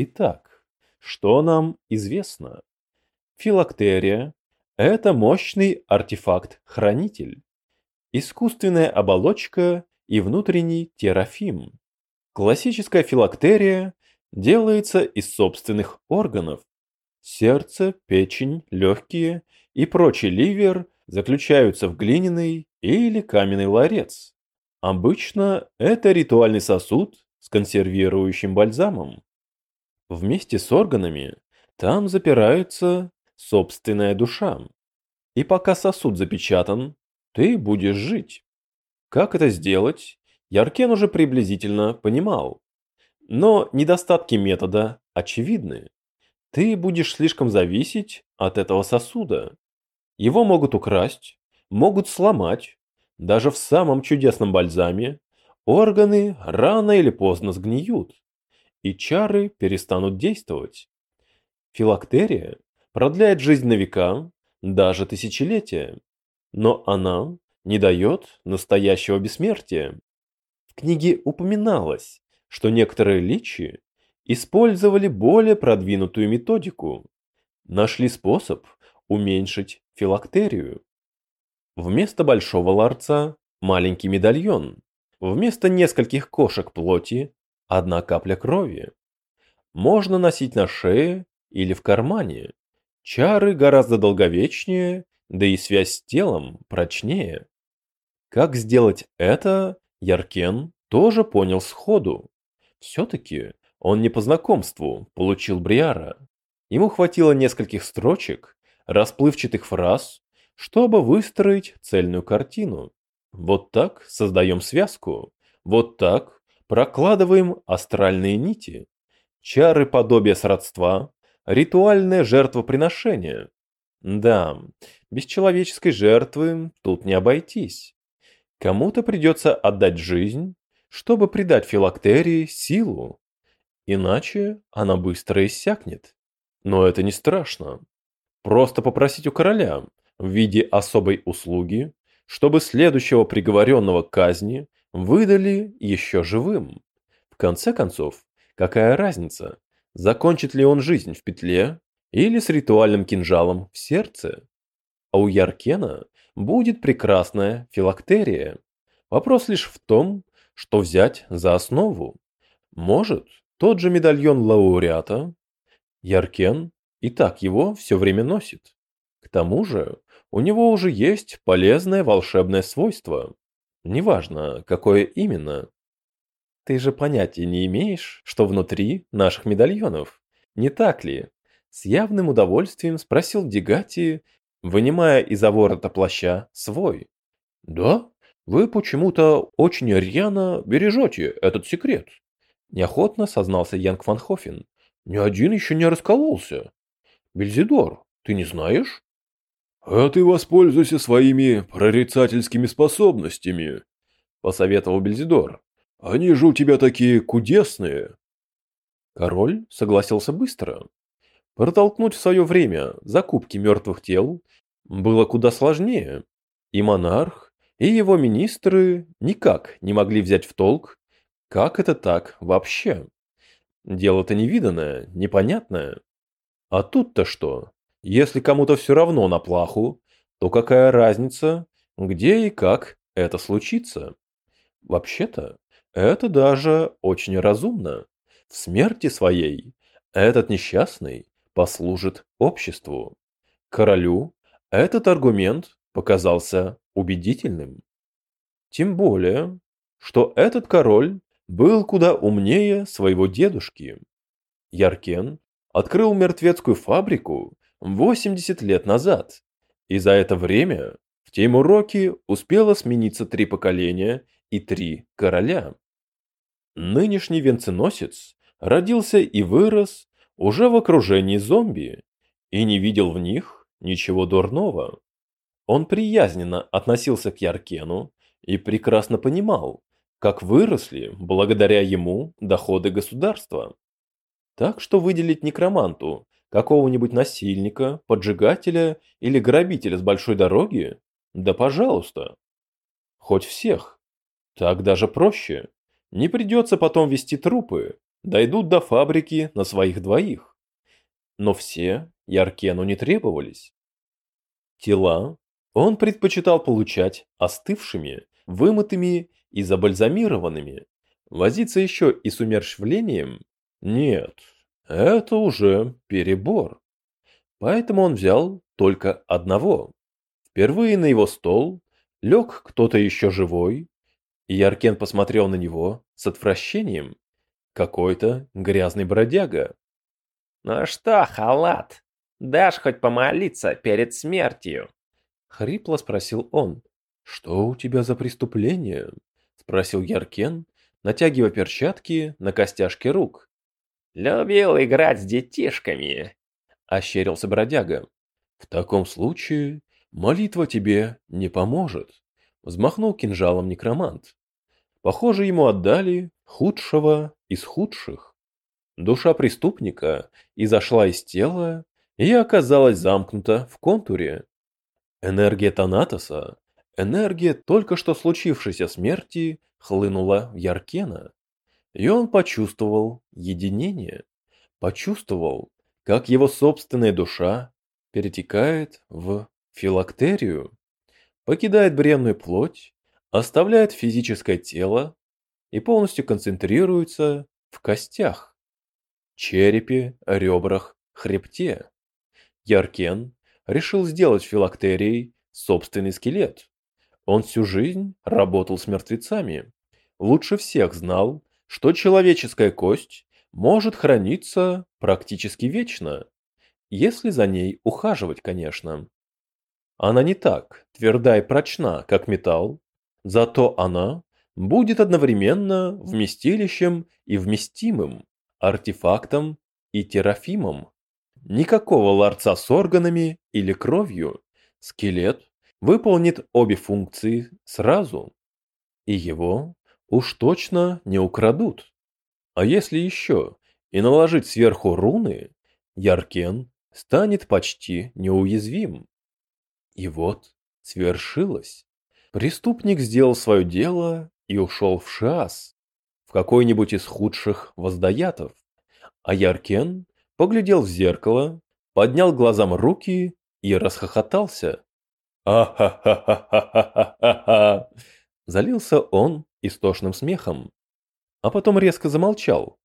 Итак, что нам известно? Филактерия – это мощный артефакт-хранитель, искусственная оболочка и внутренний терафим. Классическая филактерия делается из собственных органов. Сердце, печень, легкие и прочий ливер заключаются в глиняный или каменный ларец. Обычно это ритуальный сосуд с консервирующим бальзамом. Вместе с органами там запирается собственная душа. И пока сосуд запечатан, ты будешь жить. Как это сделать, Яркен уже приблизительно понимал. Но недостатки метода очевидны. Ты будешь слишком зависеть от этого сосуда. Его могут украсть, могут сломать. Даже в самом чудесном бальзаме органы рано или поздно сгниют, и чары перестанут действовать. Филактерия продляет жизнь на века, даже тысячелетия, но она не дает настоящего бессмертия книге упоминалось, что некоторые личи использовали более продвинутую методику, нашли способ уменьшить филактерию. Вместо большого ларца маленький медальон, вместо нескольких кошек плоти одна капля крови. Можно носить на шее или в кармане. Чары гораздо долговечнее, да и связь с телом прочнее. Как сделать это, Яркен тоже понял сходу. Все-таки он не по знакомству получил Бриара. Ему хватило нескольких строчек, расплывчатых фраз, чтобы выстроить цельную картину. Вот так создаем связку. Вот так прокладываем астральные нити. Чары подобия сродства, ритуальное жертвоприношение. Да, без человеческой жертвы тут не обойтись. Кому-то придется отдать жизнь, чтобы придать филактерии силу. Иначе она быстро иссякнет. Но это не страшно. Просто попросить у короля в виде особой услуги, чтобы следующего приговоренного к казни выдали еще живым. В конце концов, какая разница, закончит ли он жизнь в петле или с ритуальным кинжалом в сердце? А у Яркена будет прекрасная филактерия. Вопрос лишь в том, что взять за основу. Может, тот же медальон лауреата? Яркен и так его все время носит. К тому же, у него уже есть полезное волшебное свойство. Неважно, какое именно. Ты же понятия не имеешь, что внутри наших медальонов. Не так ли? С явным удовольствием спросил Дигати, вынимая из-за ворота плаща свой. «Да, вы почему-то очень рьяно бережете этот секрет», – неохотно сознался Янг Ван Хофен. «Ни один еще не раскололся. Бельзидор, ты не знаешь?» «А ты воспользуйся своими прорицательскими способностями», – посоветовал Бельзидор. «Они же у тебя такие кудесные». Король согласился быстро. Протолкнуть в свое время закупки мертвых тел было куда сложнее, и монарх, и его министры никак не могли взять в толк, как это так вообще. Дело-то невиданное, непонятное. А тут-то что? Если кому-то все равно на плаху, то какая разница, где и как это случится? Вообще-то, это даже очень разумно. В смерти своей этот несчастный послужит обществу. Королю этот аргумент показался убедительным. Тем более, что этот король был куда умнее своего дедушки. Яркен открыл мертвецкую фабрику 80 лет назад, и за это время в Теймуроке успело смениться три поколения и три короля. Нынешний венценосец родился и вырос уже в окружении зомби и не видел в них ничего дурного. Он приязненно относился к Яркену и прекрасно понимал, как выросли благодаря ему доходы государства. Так что выделить некроманту какого-нибудь насильника, поджигателя или грабителя с большой дороги? Да пожалуйста. Хоть всех. Так даже проще. Не придется потом вести трупы, дойдут до фабрики на своих двоих. Но все Яркену не требовались. Тела он предпочитал получать остывшими, вымытыми и забальзамированными. Возиться еще и с умерщвлением? Нет, это уже перебор. Поэтому он взял только одного. Впервые на его стол лег кто-то еще живой, и Яркен посмотрел на него с отвращением. Какой-то грязный бродяга. «Ну что, халат, дашь хоть помолиться перед смертью?» Хрипло спросил он. «Что у тебя за преступление?» Спросил Яркен, натягивая перчатки на костяшки рук. «Любил играть с детишками», — ощерился бродяга. «В таком случае молитва тебе не поможет», — взмахнул кинжалом некромант. Похоже, ему отдали худшего из худших. Душа преступника изошла из тела и оказалась замкнута в контуре. Энергия Танатоса, энергия только что случившейся смерти, хлынула в Яркена. И он почувствовал единение, почувствовал, как его собственная душа перетекает в филактерию, покидает бренную плоть, оставляет физическое тело и полностью концентрируется в костях, черепе, ребрах, хребте. Яркен решил сделать филактерией собственный скелет. Он всю жизнь работал с мертвецами. Лучше всех знал, что человеческая кость может храниться практически вечно, если за ней ухаживать, конечно. Она не так тверда и прочна, как металл, зато она будет одновременно вместилищем и вместимым, артефактом и терафимом. Никакого ларца с органами или кровью. Скелет выполнит обе функции сразу. И его уж точно не украдут. А если еще и наложить сверху руны, Яркен станет почти неуязвим. И вот свершилось. Преступник сделал свое дело и ушел в шас, в какой-нибудь из худших воздаятов. А Яркен поглядел в зеркало, поднял глазам руки и расхохотался. «А-ха-ха-ха-ха-ха-ха-ха!» Залился он истошным смехом, а потом резко замолчал,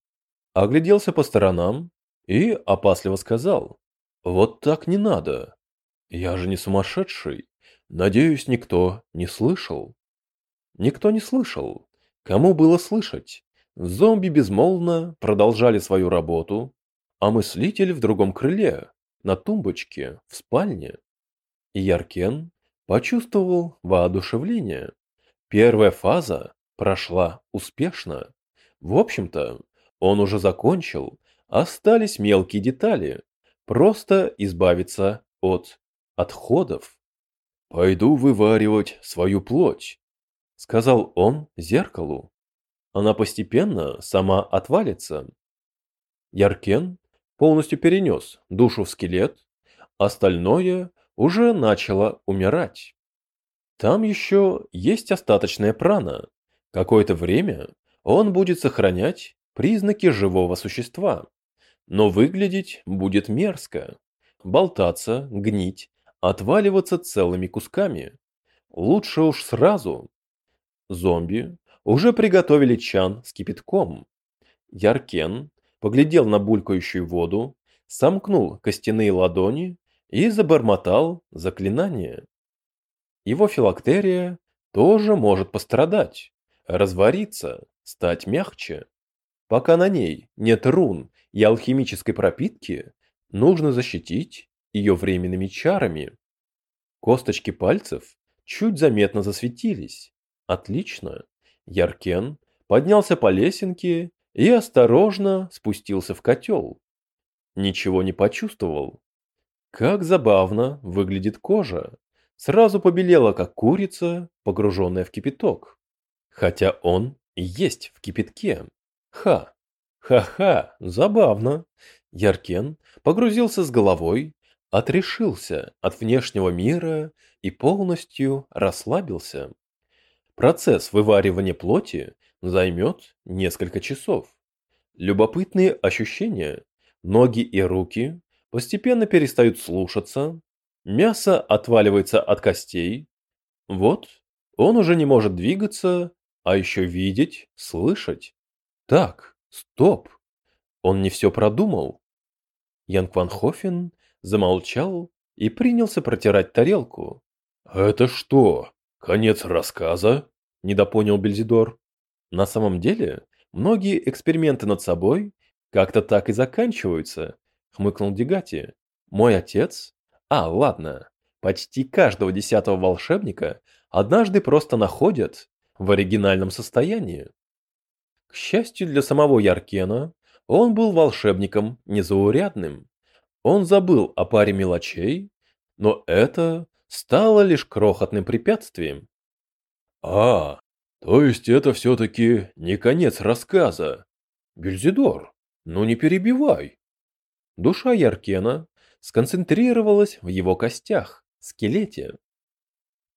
огляделся по сторонам и опасливо сказал. «Вот так не надо. Я же не сумасшедший. Надеюсь, никто не слышал». Никто не слышал. Кому было слышать? Зомби безмолвно продолжали свою работу, а мыслитель в другом крыле, на тумбочке, в спальне. И Яркен почувствовал воодушевление. Первая фаза прошла успешно. В общем-то, он уже закончил, остались мелкие детали. Просто избавиться от отходов. «Пойду вываривать свою плоть», — сказал он зеркалу. Она постепенно сама отвалится. Яркен полностью перенес душу в скелет, остальное уже начало умирать. Там еще есть остаточная прана. Какое-то время он будет сохранять признаки живого существа, но выглядеть будет мерзко. Болтаться, гнить, отваливаться целыми кусками. Лучше уж сразу. Зомби уже приготовили чан с кипятком. Яркен поглядел на булькающую воду, сомкнул костяные ладони и забормотал заклинание. Его филактерия тоже может пострадать, развариться, стать мягче. Пока на ней нет рун и алхимической пропитки, нужно защитить ее временными чарами. Косточки пальцев чуть заметно засветились. Отлично. Яркен поднялся по лесенке и осторожно спустился в котел. Ничего не почувствовал. Как забавно выглядит кожа. Сразу побелела, как курица, погруженная в кипяток. Хотя он есть в кипятке. Ха! Ха-ха! Забавно. Яркен погрузился с головой, отрешился от внешнего мира и полностью расслабился. Процесс вываривания плоти займет несколько часов. Любопытные ощущения. Ноги и руки постепенно перестают слушаться, мясо отваливается от костей. Вот, он уже не может двигаться, а еще видеть, слышать. Так, стоп. Он не все продумал. Ян Кванхофен замолчал и принялся протирать тарелку. «Это что, конец рассказа?» – недопонял Бельзидор. На самом деле, многие эксперименты над собой как-то так и заканчиваются, хмыкнул Дегати. Мой отец? А, ладно. Почти каждого десятого волшебника однажды просто находят в оригинальном состоянии. К счастью для самого Яркена, он был волшебником незаурядным. Он забыл о паре мелочей, но это стало лишь крохотным препятствием. А, то есть это все-таки не конец рассказа. Бельзидор, ну не перебивай. Душа Яркена сконцентрировалась в его костях, скелете.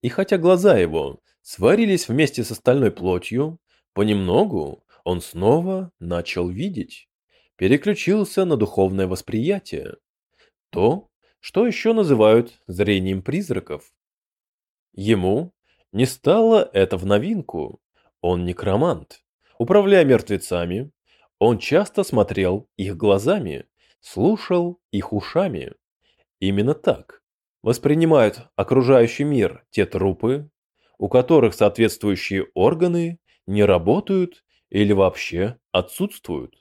И хотя глаза его сварились вместе с остальной плотью, понемногу он снова начал видеть, переключился на духовное восприятие. То, что еще называют зрением призраков. Ему не стало это в новинку. Он некромант. Управляя мертвецами, он часто смотрел их глазами, слушал их ушами. Именно так воспринимают окружающий мир те трупы, у которых соответствующие органы не работают или вообще отсутствуют.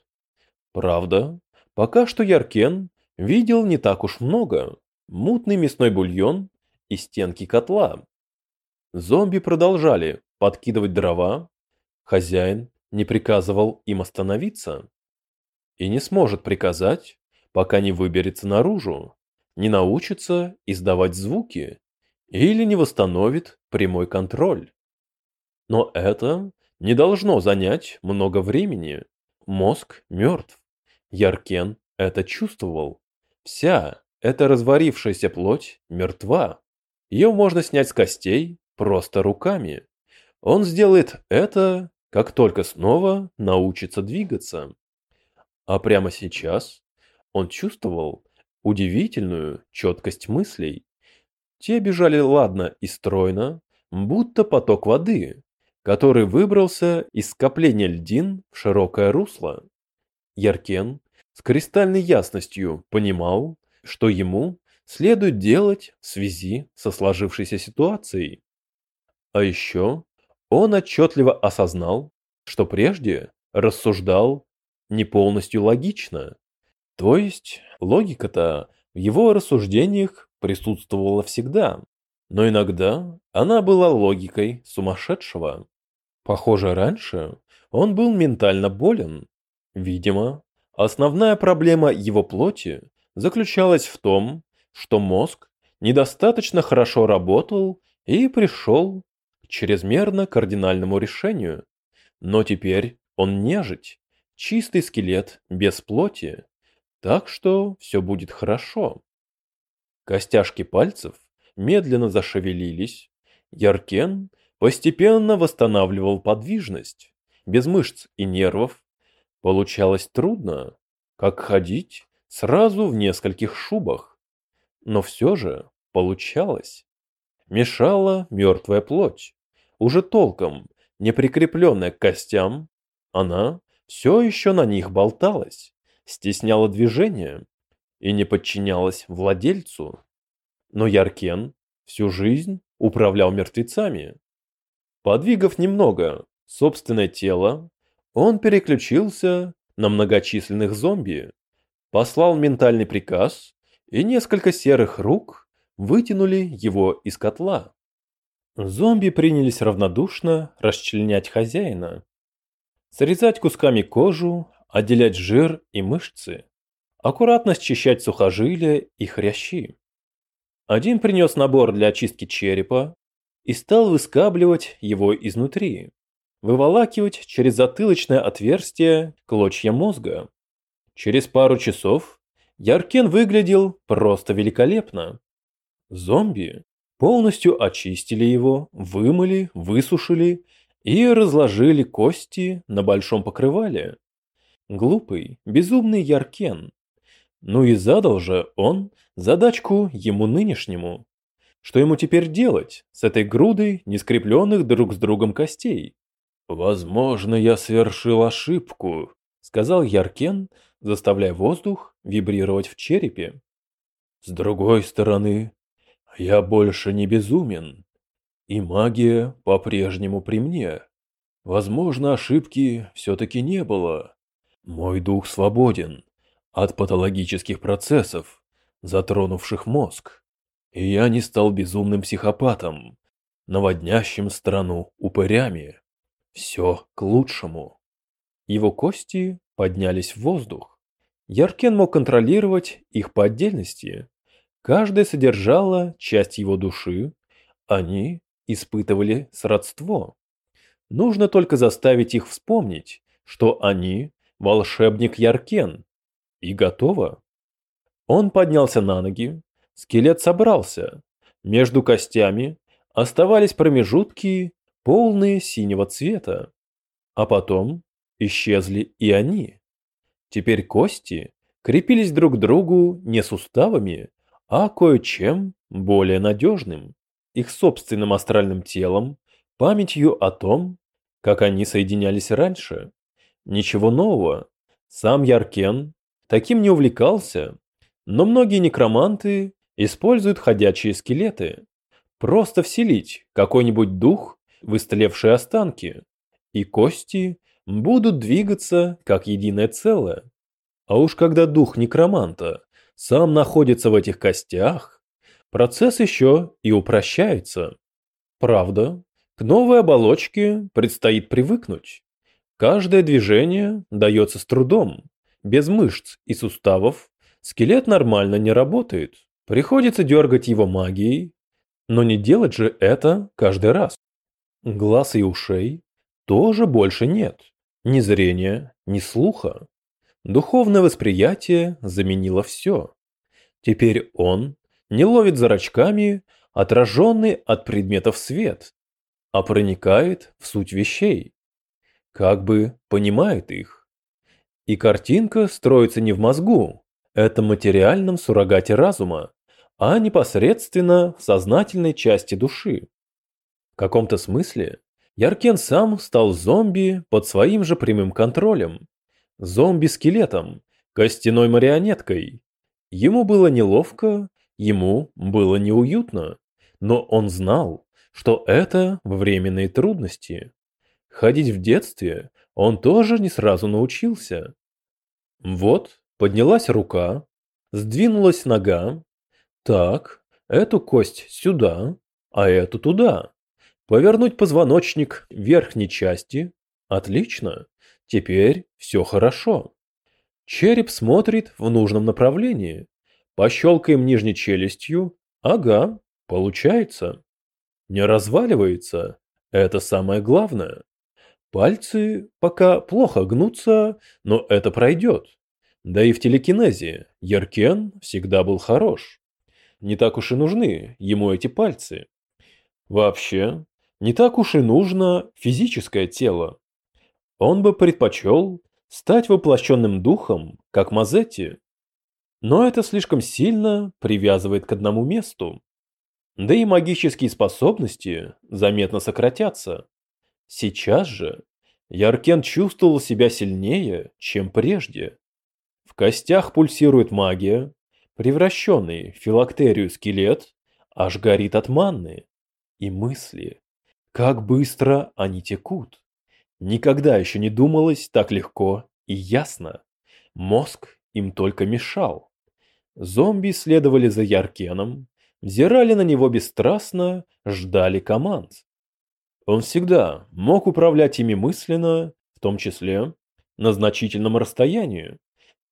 Правда, пока что Яркен видел не так уж много. Мутный мясной бульон и стенки котла. Зомби продолжали подкидывать дрова. Хозяин не приказывал им остановиться. И не сможет приказать, пока не выберется наружу, не научится издавать звуки или не восстановит прямой контроль. Но это не должно занять много времени. Мозг мертв. Яркен это чувствовал. Вся эта разварившаяся плоть мертва. Ее можно снять с костей просто руками. Он сделает это, как только снова научится двигаться. А прямо сейчас он чувствовал удивительную четкость мыслей. Те бежали ладно и стройно, будто поток воды, который выбрался из скопления льдин в широкое русло. Яркен с кристальной ясностью понимал, что ему следует делать в связи со сложившейся ситуацией. А еще он отчетливо осознал, что прежде рассуждал не полностью логично. То есть логика-то в его рассуждениях присутствовала всегда, но иногда она была логикой сумасшедшего. Похоже, раньше он был ментально болен. Видимо, основная проблема его плоти заключалась в том, что мозг недостаточно хорошо работал и пришел к чрезмерно кардинальному решению. Но теперь он нежить, чистый скелет без плоти, так что все будет хорошо. Костяшки пальцев медленно зашевелились, Яркен постепенно восстанавливал подвижность. Без мышц и нервов получалось трудно, как ходить сразу в нескольких шубах. Но все же получалось. Мешала мертвая плоть, уже толком не прикрепленная к костям, она все еще на них болталась, стесняла движение и не подчинялась владельцу. Но Яркен всю жизнь управлял мертвецами. Подвигав немного собственное тело, он переключился на многочисленных зомби, послал ментальный приказ, и несколько серых рук вытянули его из котла. Зомби принялись равнодушно расчленять хозяина, срезать кусками кожу, отделять жир и мышцы, аккуратно счищать сухожилия и хрящи. Один принес набор для очистки черепа и стал выскабливать его изнутри, выволакивать через затылочное отверстие клочья мозга. Через пару часов Яркен выглядел просто великолепно. Зомби полностью очистили его, вымыли, высушили и разложили кости на большом покрывале. Глупый, безумный Яркен. Ну и задал же он задачку ему нынешнему. Что ему теперь делать с этой грудой нескрепленных друг с другом костей? «Возможно, я совершил ошибку», — сказал Яркен, заставляя воздух вибрировать в черепе. «С другой стороны, я больше не безумен, и магия по-прежнему при мне. Возможно, ошибки все-таки не было. Мой дух свободен от патологических процессов, затронувших мозг, и я не стал безумным психопатом, наводнящим страну упырями. Все к лучшему. Его кости поднялись в воздух. Яркен мог контролировать их по отдельности. Каждая содержала часть его души. Они испытывали сродство. Нужно только заставить их вспомнить, что они волшебник Яркен. И готово. Он поднялся на ноги. Скелет собрался. Между костями оставались промежутки полные синего цвета. А потом исчезли и они. Теперь кости крепились друг к другу не суставами, а кое-чем более надежным, их собственным астральным телом, памятью о том, как они соединялись раньше. Ничего нового. Сам Яркен таким не увлекался, но многие некроманты используют ходячие скелеты. Просто вселить какой-нибудь дух в истлевшие останки, и кости будут двигаться как единое целое. А уж когда дух некроманта сам находится в этих костях, процесс еще и упрощается. Правда, к новой оболочке предстоит привыкнуть. Каждое движение дается с трудом. Без мышц и суставов скелет нормально не работает. Приходится дергать его магией, но не делать же это каждый раз. Глаз и ушей тоже больше нет. Ни зрения, ни слуха. Духовное восприятие заменило все. Теперь он не ловит зрачками отраженный от предметов свет, а проникает в суть вещей. Как бы понимает их. И картинка строится не в мозгу, это материальном суррогате разума, а непосредственно в сознательной части души. В каком-то смысле Яркен сам стал зомби под своим же прямым контролем. Зомби-скелетом, костяной марионеткой. Ему было неловко, ему было неуютно, но он знал, что это временные трудности. Ходить в детстве он тоже не сразу научился. Вот, поднялась рука, сдвинулась нога. Так, эту кость сюда, а эту туда. Повернуть позвоночник верхней части. Отлично. Теперь все хорошо. Череп смотрит в нужном направлении. Пощелкаем нижней челюстью. Ага, получается. Не разваливается. Это самое главное. Пальцы пока плохо гнутся, но это пройдет. Да и в телекинезе Яркен всегда был хорош. Не так уж и нужны ему эти пальцы. Вообще, не так уж и нужно физическое тело. Он бы предпочел стать воплощенным духом, как Мазетти. Но это слишком сильно привязывает к одному месту. Да и магические способности заметно сократятся. Сейчас же Яркен чувствовал себя сильнее, чем прежде. В костях пульсирует магия, превращенный в филактерию скелет аж горит от манны. И мысли, как быстро они текут. Никогда еще не думалось так легко и ясно. Мозг им только мешал. Зомби следовали за Яркеном, взирали на него бесстрастно, ждали команд. Он всегда мог управлять ими мысленно, в том числе на значительном расстоянии.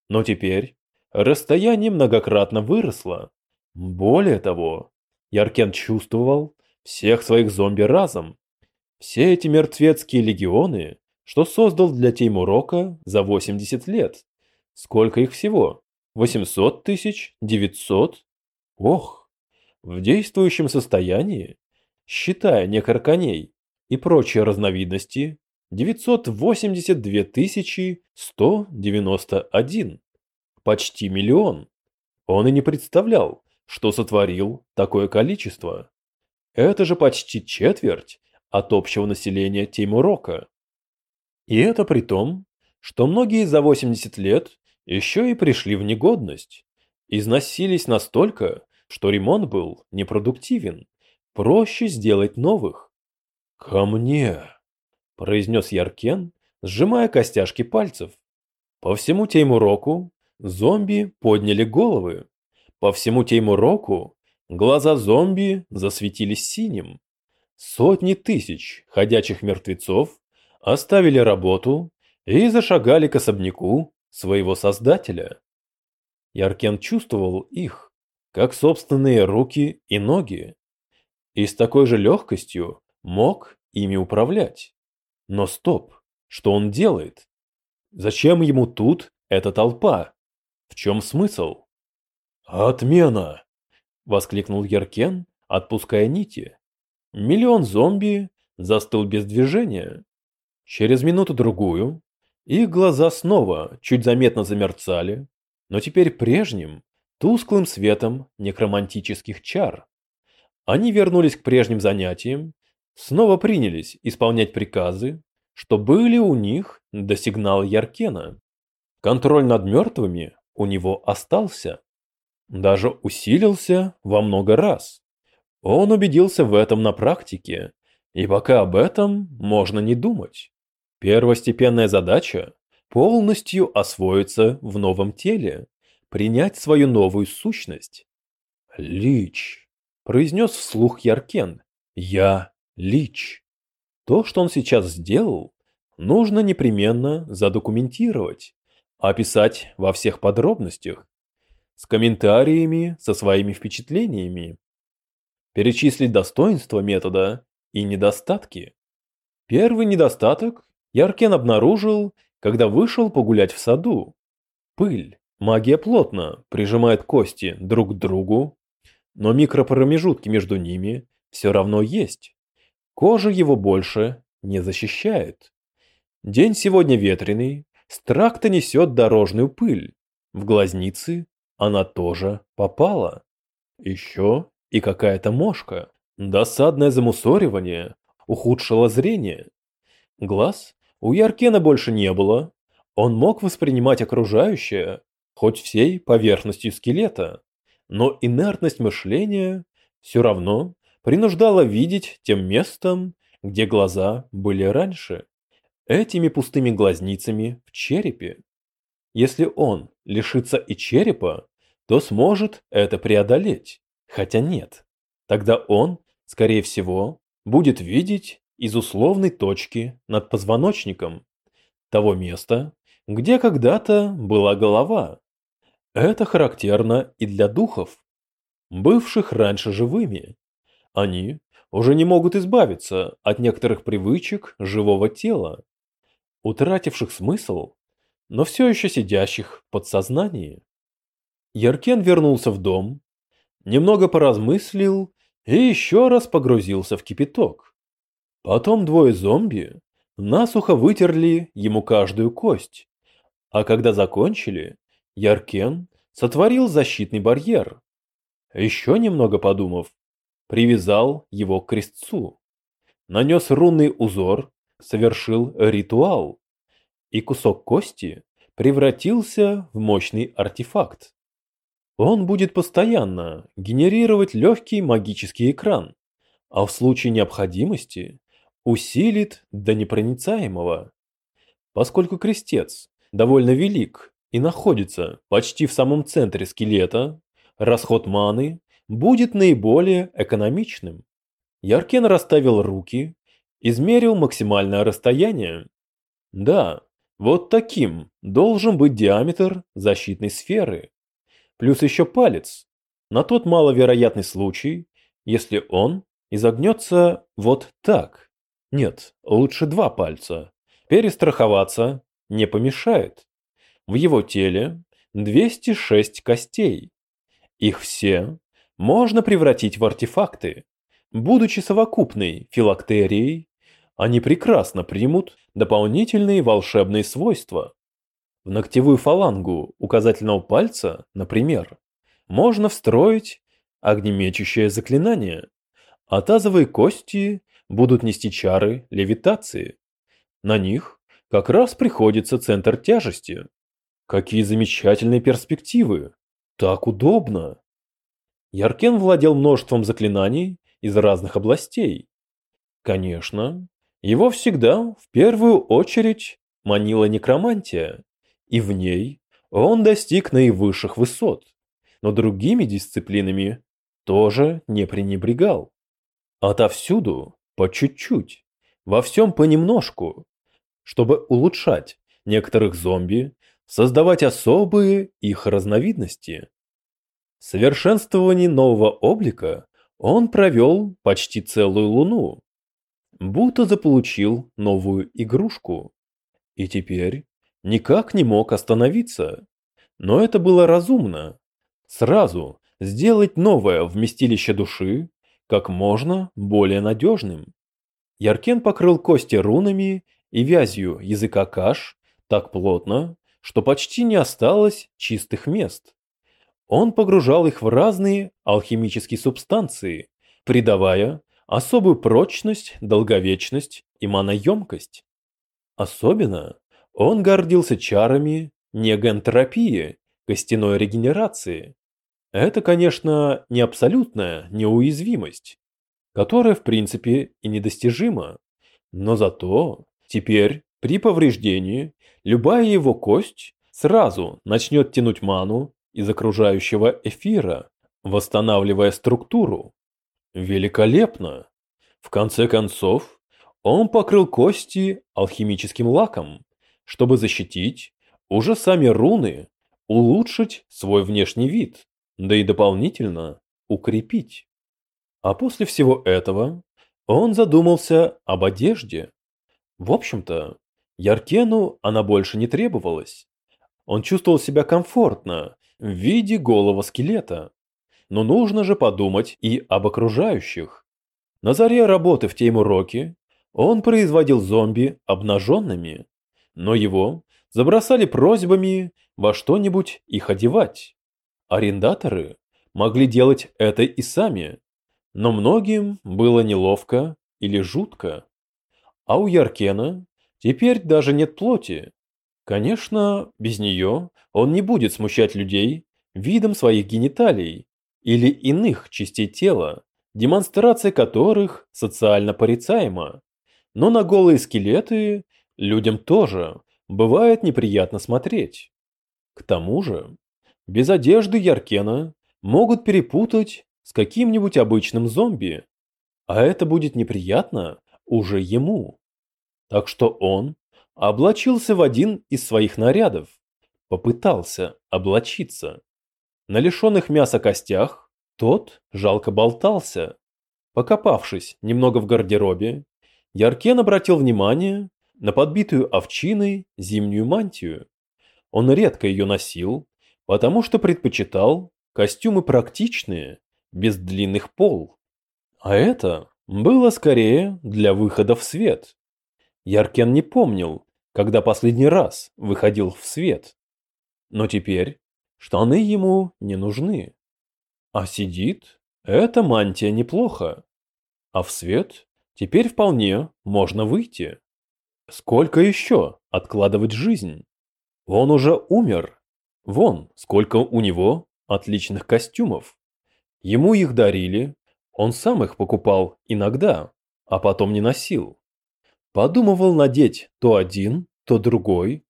Но теперь расстояние многократно выросло. Более того, Яркен чувствовал, всех своих зомби разом. Все эти мертвецкие легионы, что создал для Теймурока за 80 лет. Сколько их всего? 800 тысяч? 900? Ох! В действующем состоянии, считая некорконей и прочие разновидности, 982 191. Почти миллион. Он и не представлял, что сотворил такое количество. Это же почти четверть от общего населения Теймурока. И это при том, что многие за 80 лет еще и пришли в негодность, износились настолько, что ремонт был непродуктивен, проще сделать новых. «Ко мне!» – произнес Яркен, сжимая костяшки пальцев. По всему Теймуроку зомби подняли головы. По всему Теймуроку глаза зомби засветились синим. Сотни тысяч ходячих мертвецов оставили работу и зашагали к особняку своего создателя. Яркен чувствовал их, как собственные руки и ноги, и с такой же легкостью мог ими управлять. Но стоп, что он делает? Зачем ему тут эта толпа? В чем смысл? «Отмена!» — воскликнул Яркен, отпуская нити. Миллион зомби застыл без движения. Через минуту-другую их глаза снова чуть заметно замерцали, но теперь прежним, тусклым светом некромантических чар. Они вернулись к прежним занятиям, снова принялись исполнять приказы, что были у них до сигнала Яркена. Контроль над мертвыми у него остался, даже усилился во много раз. Он убедился в этом на практике, и пока об этом можно не думать. Первостепенная задача – полностью освоиться в новом теле, принять свою новую сущность. «Лич», – произнес вслух Яркен, – «я Лич». То, что он сейчас сделал, нужно непременно задокументировать, описать во всех подробностях, с комментариями, со своими впечатлениями, перечислить достоинства метода и недостатки. Первый недостаток Яркен обнаружил, когда вышел погулять в саду. Пыль. Магия плотно прижимает кости друг к другу, но микропромежутки между ними все равно есть. Кожа его больше не защищает. День сегодня ветреный, с тракта несет дорожную пыль. В глазницы она тоже попала. Еще и какая-то мошка. Досадное замусоривание ухудшило зрение. Глаз у Яркена больше не было. Он мог воспринимать окружающее, хоть всей поверхностью скелета, но инертность мышления все равно принуждала видеть тем местом, где глаза были раньше, этими пустыми глазницами в черепе. Если он лишится и черепа, то сможет это преодолеть, хотя нет. Тогда он, скорее всего, будет видеть из условной точки над позвоночником, того места, где когда-то была голова. Это характерно и для духов, бывших раньше живыми. Они уже не могут избавиться от некоторых привычек живого тела, утративших смысл, но все еще сидящих в подсознании. Яркен вернулся в дом, немного поразмыслил и еще раз погрузился в кипяток. Потом двое зомби насухо вытерли ему каждую кость, а когда закончили, Яркен сотворил защитный барьер. Еще немного подумав, привязал его к крестцу, нанес рунный узор, совершил ритуал, и кусок кости превратился в мощный артефакт. Он будет постоянно генерировать легкий магический экран, а в случае необходимости усилит до непроницаемого. Поскольку крестец довольно велик и находится почти в самом центре скелета, расход маны будет наиболее экономичным. Яркен расставил руки, измерил максимальное расстояние. Да, вот таким должен быть диаметр защитной сферы. Плюс еще палец, на тот маловероятный случай, если он изогнется вот так. Нет, лучше два пальца. Перестраховаться не помешает. В его теле 206 костей. Их все можно превратить в артефакты. Будучи совокупной филактерией, они прекрасно примут дополнительные волшебные свойства. В ногтевую фалангу указательного пальца, например, можно встроить огнемечущее заклинание, а тазовые кости будут нести чары левитации. На них как раз приходится центр тяжести. Какие замечательные перспективы! Так удобно! Яркен владел множеством заклинаний из разных областей. Конечно, его всегда в первую очередь манила некромантия, и в ней он достиг наивысших высот, но другими дисциплинами тоже не пренебрегал. Отовсюду, по чуть-чуть, во всем понемножку, чтобы улучшать некоторых зомби, создавать особые их разновидности. Совершенствовании нового облика он провел почти целую луну, будто заполучил новую игрушку. И теперь никак не мог остановиться. Но это было разумно. Сразу сделать новое вместилище души как можно более надежным. Яркен покрыл кости рунами и вязью языка каш так плотно, что почти не осталось чистых мест. Он погружал их в разные алхимические субстанции, придавая особую прочность, долговечность и маноемкость. Особенно он гордился чарами негентропии, костяной регенерации. Это, конечно, не абсолютная неуязвимость, которая в принципе и недостижима, но зато теперь при повреждении любая его кость сразу начнет тянуть ману из окружающего эфира, восстанавливая структуру. Великолепно! В конце концов, он покрыл кости алхимическим лаком, чтобы защитить уже сами руны, улучшить свой внешний вид, да и дополнительно укрепить. А после всего этого он задумался об одежде. В общем-то, Яркену она больше не требовалась. Он чувствовал себя комфортно в виде голого скелета. Но нужно же подумать и об окружающих. На заре работы в Теймуроке он производил зомби обнаженными, но его забросали просьбами во что-нибудь их одевать. Арендаторы могли делать это и сами, но многим было неловко или жутко. А у Яркена теперь даже нет плоти. Конечно, без нее он не будет смущать людей видом своих гениталий или иных частей тела, демонстрация которых социально порицаема. Но на голые скелеты людям тоже бывает неприятно смотреть. К тому же, без одежды Яркена могут перепутать с каким-нибудь обычным зомби, а это будет неприятно уже ему. Так что он облачился в один из своих нарядов, попытался облачиться. На лишенных мяса костях тот жалко болтался. Покопавшись немного в гардеробе, Яркен обратил внимание на подбитую овчиной зимнюю мантию. Он редко ее носил, потому что предпочитал костюмы практичные, без длинных пол. А это было скорее для выхода в свет. Яркен не помнил, когда последний раз выходил в свет. Но теперь Штаны ему не нужны. А сидит, эта мантия неплохо. А в свет теперь вполне можно выйти. Сколько еще откладывать жизнь? Он уже умер. Вон, сколько у него отличных костюмов. Ему их дарили, он сам их покупал иногда, а потом не носил. Подумывал надеть то один, то другой,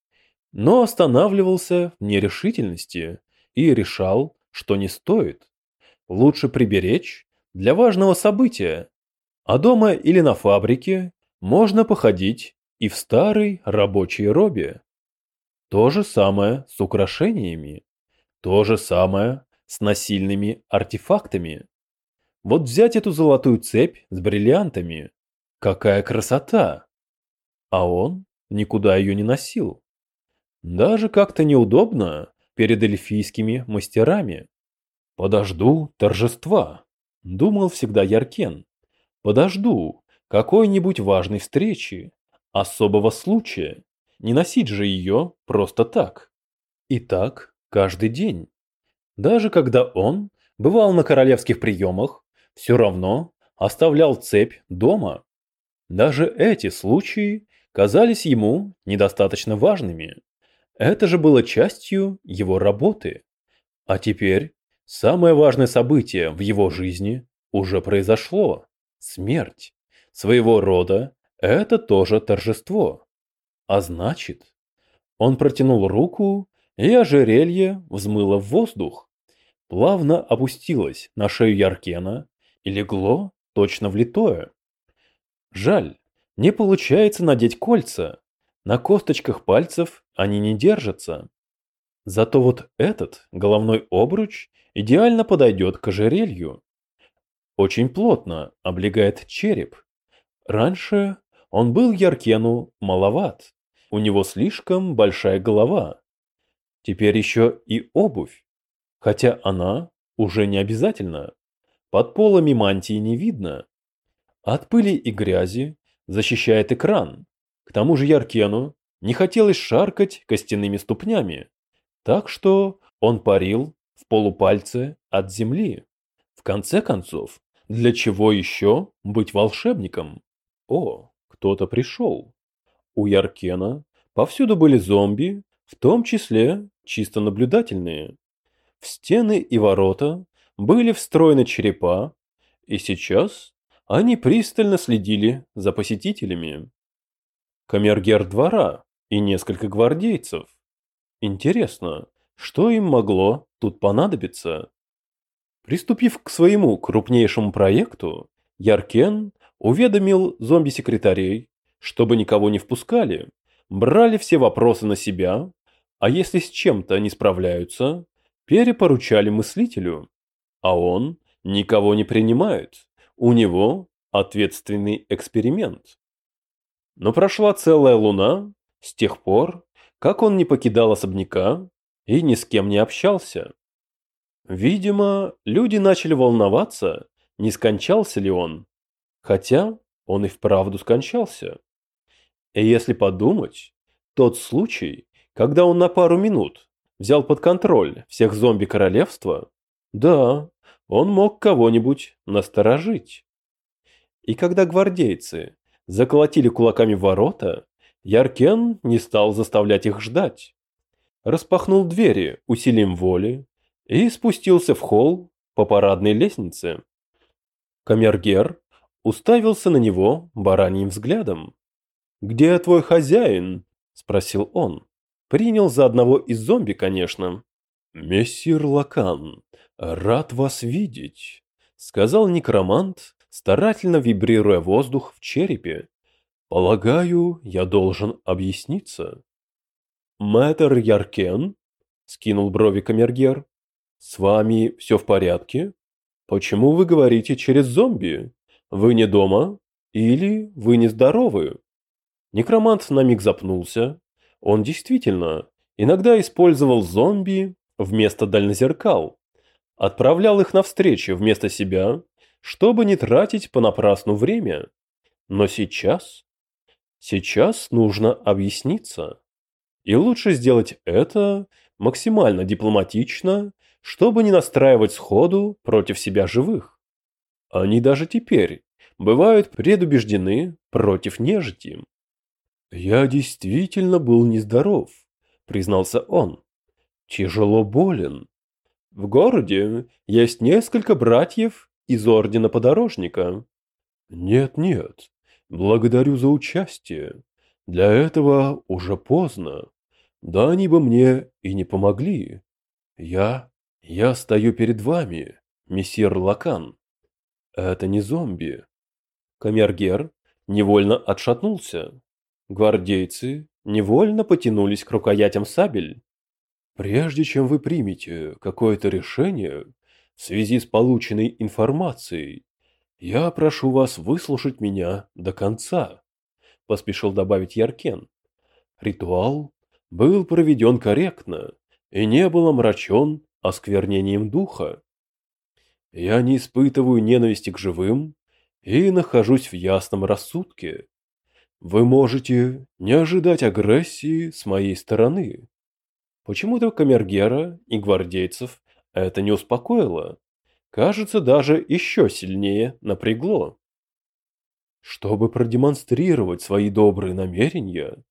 но останавливался в нерешительности и решал, что не стоит. Лучше приберечь для важного события. А дома или на фабрике можно походить и в старой рабочей робе. То же самое с украшениями. То же самое с насильными артефактами. Вот взять эту золотую цепь с бриллиантами. Какая красота! А он никуда ее не носил. Даже как-то неудобно перед эльфийскими мастерами. Подожду торжества, думал всегда Яркен. Подожду, какой-нибудь важной встречи, особого случая. Не носить же ее просто так. И так каждый день. Даже когда он бывал на королевских приемах, все равно оставлял цепь дома. Даже эти случаи казались ему недостаточно важными. Это же было частью его работы. А теперь самое важное событие в его жизни уже произошло. Смерть. Своего рода это тоже торжество. А значит, он протянул руку, и ожерелье взмыло в воздух, плавно опустилось на шею Яркена и легло точно влитое. Жаль, не получается надеть кольца. На косточках пальцев они не держатся. Зато вот этот головной обруч идеально подойдет к ожерелью. Очень плотно облегает череп. Раньше он был Яркену маловат. У него слишком большая голова. Теперь еще и обувь. Хотя она уже не обязательна. Под полами мантии не видно. От пыли и грязи защищает экран. К тому же Яркену не хотелось шаркать костяными ступнями. Так что он парил в полупальце от земли. В конце концов, для чего еще быть волшебником? О, кто-то пришел. У Яркена повсюду были зомби, в том числе чисто наблюдательные. В стены и ворота были встроены черепа, и сейчас они пристально следили за посетителями. Камергер двора и несколько гвардейцев. Интересно, что им могло тут понадобиться? Приступив к своему крупнейшему проекту, Яркен уведомил зомби-секретарей, чтобы никого не впускали, брали все вопросы на себя, а если с чем-то не справляются, перепоручали мыслителю. А он никого не принимает, у него ответственный эксперимент. Но прошла целая луна с тех пор, как он не покидал особняка и ни с кем не общался. Видимо, люди начали волноваться, не скончался ли он. Хотя он и вправду скончался. И если подумать, тот случай, когда он на пару минут взял под контроль всех зомби королевства, да, он мог кого-нибудь насторожить. И когда гвардейцы заколотили кулаками ворота, Яркен не стал заставлять их ждать. Распахнул двери усилием воли и спустился в холл по парадной лестнице. Камергер уставился на него бараньим взглядом. «Где твой хозяин?» – спросил он. Принял за одного из зомби, конечно. «Мессир Лакан, рад вас видеть», – сказал некромант, старательно вибрируя воздух в черепе. «Полагаю, я должен объясниться». «Мэтр Яркен?» – скинул брови камергер. «С вами все в порядке? Почему вы говорите через зомби? Вы не дома? Или вы не здоровы?» Некромант на миг запнулся. Он действительно иногда использовал зомби вместо дальнозеркал. Отправлял их на встречи вместо себя, чтобы не тратить понапрасну время. Но сейчас... Сейчас нужно объясниться. И лучше сделать это максимально дипломатично чтобы не настраивать сходу против себя живых. Они даже теперь бывают предубеждены против нежити. «Я действительно был нездоров», — признался он. «Тяжело болен. В городе есть несколько братьев из Ордена Подорожника». «Нет-нет, благодарю за участие. Для этого уже поздно. Да они бы мне и не помогли. Я я стою перед вами, месье Лакан. Это не зомби. Камергер невольно отшатнулся. Гвардейцы невольно потянулись к рукоятям сабель. Прежде чем вы примете какое-то решение в связи с полученной информацией, я прошу вас выслушать меня до конца, поспешил добавить Яркен. Ритуал был проведен корректно и не был омрачен осквернением духа. Я не испытываю ненависти к живым и нахожусь в ясном рассудке. Вы можете не ожидать агрессии с моей стороны. Почему-то камергера и гвардейцев это не успокоило. Кажется, даже еще сильнее напрягло. Чтобы продемонстрировать свои добрые намерения,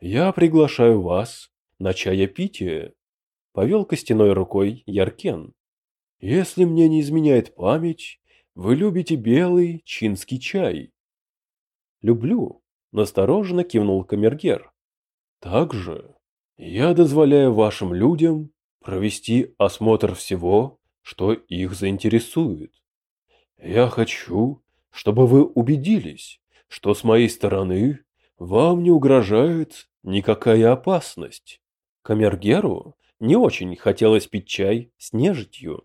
я приглашаю вас на чаепитие, повел костяной рукой Яркен. Если мне не изменяет память, вы любите белый чинский чай. Люблю, настороженно кивнул камергер. Также я дозволяю вашим людям провести осмотр всего, что их заинтересует. Я хочу, чтобы вы убедились, что с моей стороны вам не угрожает никакая опасность. Камергеру не очень хотелось пить чай с нежитью,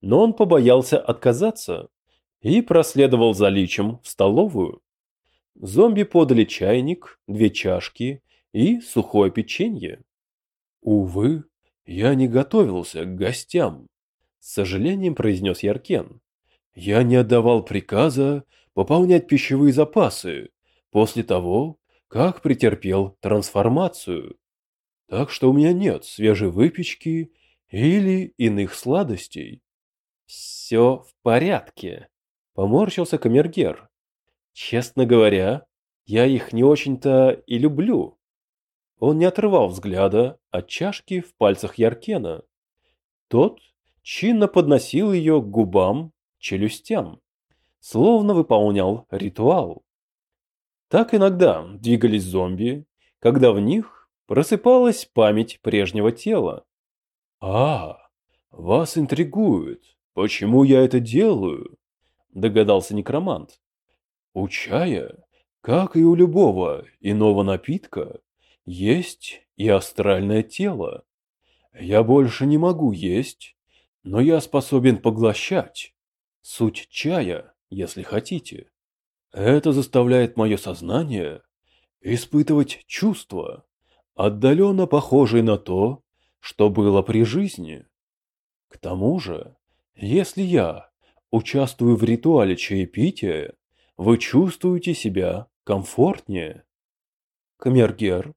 но он побоялся отказаться и проследовал за личем в столовую. Зомби подали чайник, две чашки и сухое печенье. Увы, я не готовился к гостям, с сожалением произнес Яркен. Я не отдавал приказа пополнять пищевые запасы после того, как претерпел трансформацию. Так что у меня нет свежей выпечки или иных сладостей. Все в порядке, поморщился камергер. Честно говоря, я их не очень-то и люблю. Он не отрывал взгляда от чашки в пальцах Яркена. Тот чинно подносил ее к губам, челюстям, словно выполнял ритуал. Так иногда двигались зомби, когда в них просыпалась память прежнего тела. «А, вас интригует, почему я это делаю?» – догадался некромант. «У чая, как и у любого иного напитка, есть и астральное тело. Я больше не могу есть, но я способен поглощать. Суть чая, если хотите. Это заставляет мое сознание испытывать чувства, отдаленно похожие на то, что было при жизни. К тому же, если я участвую в ритуале чаепития, вы чувствуете себя комфортнее. Камергер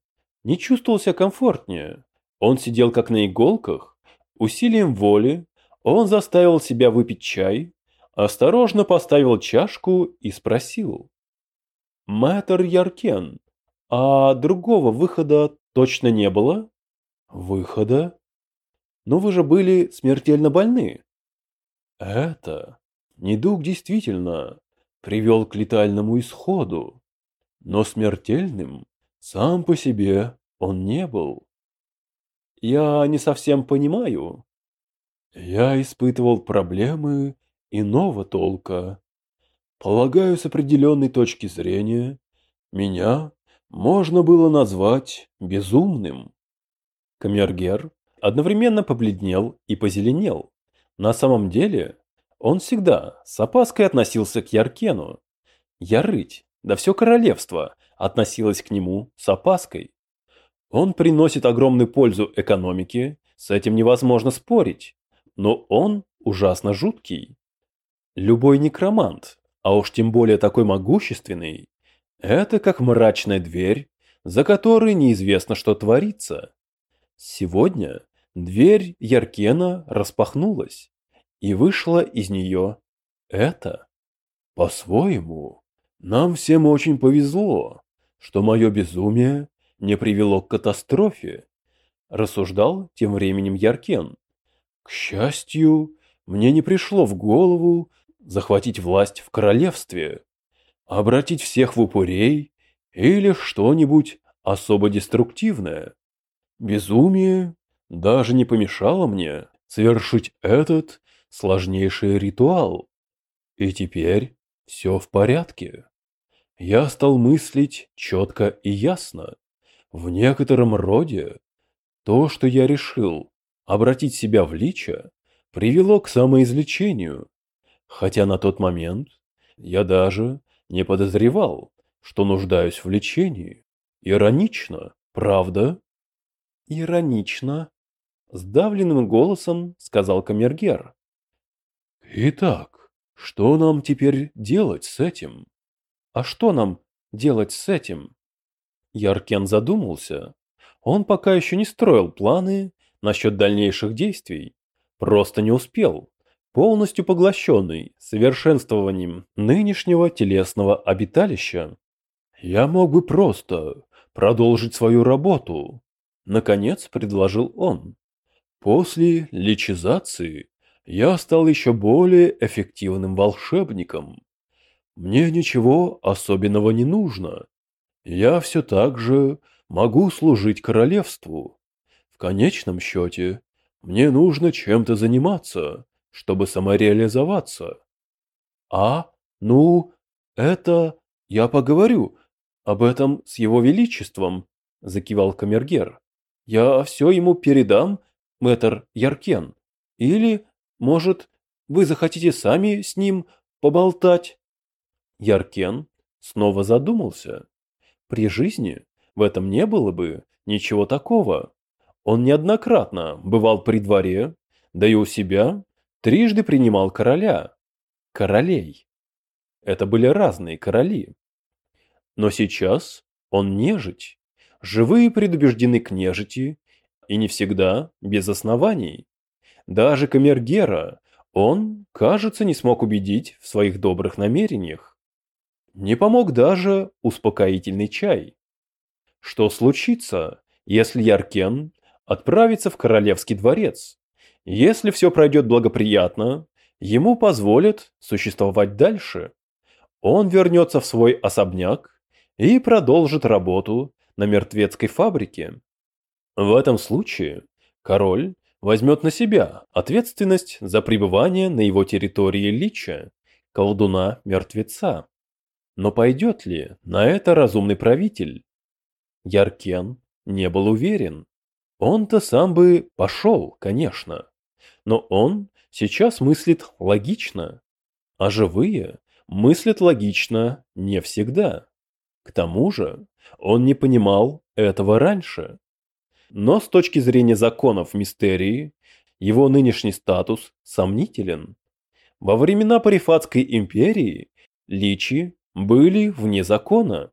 не чувствовал себя комфортнее. Он сидел как на иголках. Усилием воли он заставил себя выпить чай, осторожно поставил чашку и спросил. «Мэтр Яркен, а другого выхода точно не было?» «Выхода?» «Но вы же были смертельно больны». «Это недуг действительно привел к летальному исходу, но смертельным сам по себе он не был. Я не совсем понимаю. Я испытывал проблемы иного толка. Полагаю, с определенной точки зрения, меня можно было назвать безумным. Камергер одновременно побледнел и позеленел. На самом деле, он всегда с опаской относился к Яркену. Ярыть, да все королевство – относилась к нему с опаской. Он приносит огромную пользу экономике, с этим невозможно спорить, но он ужасно жуткий. Любой некромант, а уж тем более такой могущественный, это как мрачная дверь, за которой неизвестно, что творится. Сегодня дверь Яркена распахнулась, и вышла из нее это. По-своему, нам всем очень повезло что мое безумие не привело к катастрофе, рассуждал тем временем Яркен. К счастью, мне не пришло в голову захватить власть в королевстве, обратить всех в упырей или что-нибудь особо деструктивное. Безумие даже не помешало мне совершить этот сложнейший ритуал. И теперь все в порядке я стал мыслить четко и ясно. В некотором роде то, что я решил обратить себя в лича, привело к самоизлечению, хотя на тот момент я даже не подозревал, что нуждаюсь в лечении. Иронично, правда? Иронично, сдавленным голосом сказал камергер. Итак, Что нам теперь делать с этим? А что нам делать с этим? Яркен задумался. Он пока еще не строил планы насчет дальнейших действий. Просто не успел, полностью поглощенный совершенствованием нынешнего телесного обиталища. «Я мог бы просто продолжить свою работу», — наконец предложил он. «После личизации я стал еще более эффективным волшебником. Мне ничего особенного не нужно. Я все так же могу служить королевству. В конечном счете, мне нужно чем-то заниматься, чтобы самореализоваться. А, ну, это я поговорю об этом с его величеством, закивал камергер. Я все ему передам, мэтр Яркен. Или, может, вы захотите сами с ним поболтать? Яркен снова задумался. При жизни в этом не было бы ничего такого. Он неоднократно бывал при дворе, да и у себя трижды принимал короля. Королей. Это были разные короли. Но сейчас он нежить. Живые предубеждены к нежити, и не всегда без оснований. Даже Камергера он, кажется, не смог убедить в своих добрых намерениях. Не помог даже успокоительный чай. Что случится, если Яркен отправится в королевский дворец. Если все пройдет благоприятно, ему позволят существовать дальше. Он вернется в свой особняк и продолжит работу на мертвецкой фабрике. В этом случае король возьмет на себя ответственность за пребывание на его территории лича, колдуна-мертвеца. Но пойдет ли на это разумный правитель? Яркен не был уверен. Он-то сам бы пошел, конечно. Но он сейчас мыслит логично. А живые мыслят логично не всегда. К тому же он не понимал этого раньше. Но с точки зрения законов мистерии, его нынешний статус сомнителен. Во времена Парифатской империи личи были вне закона.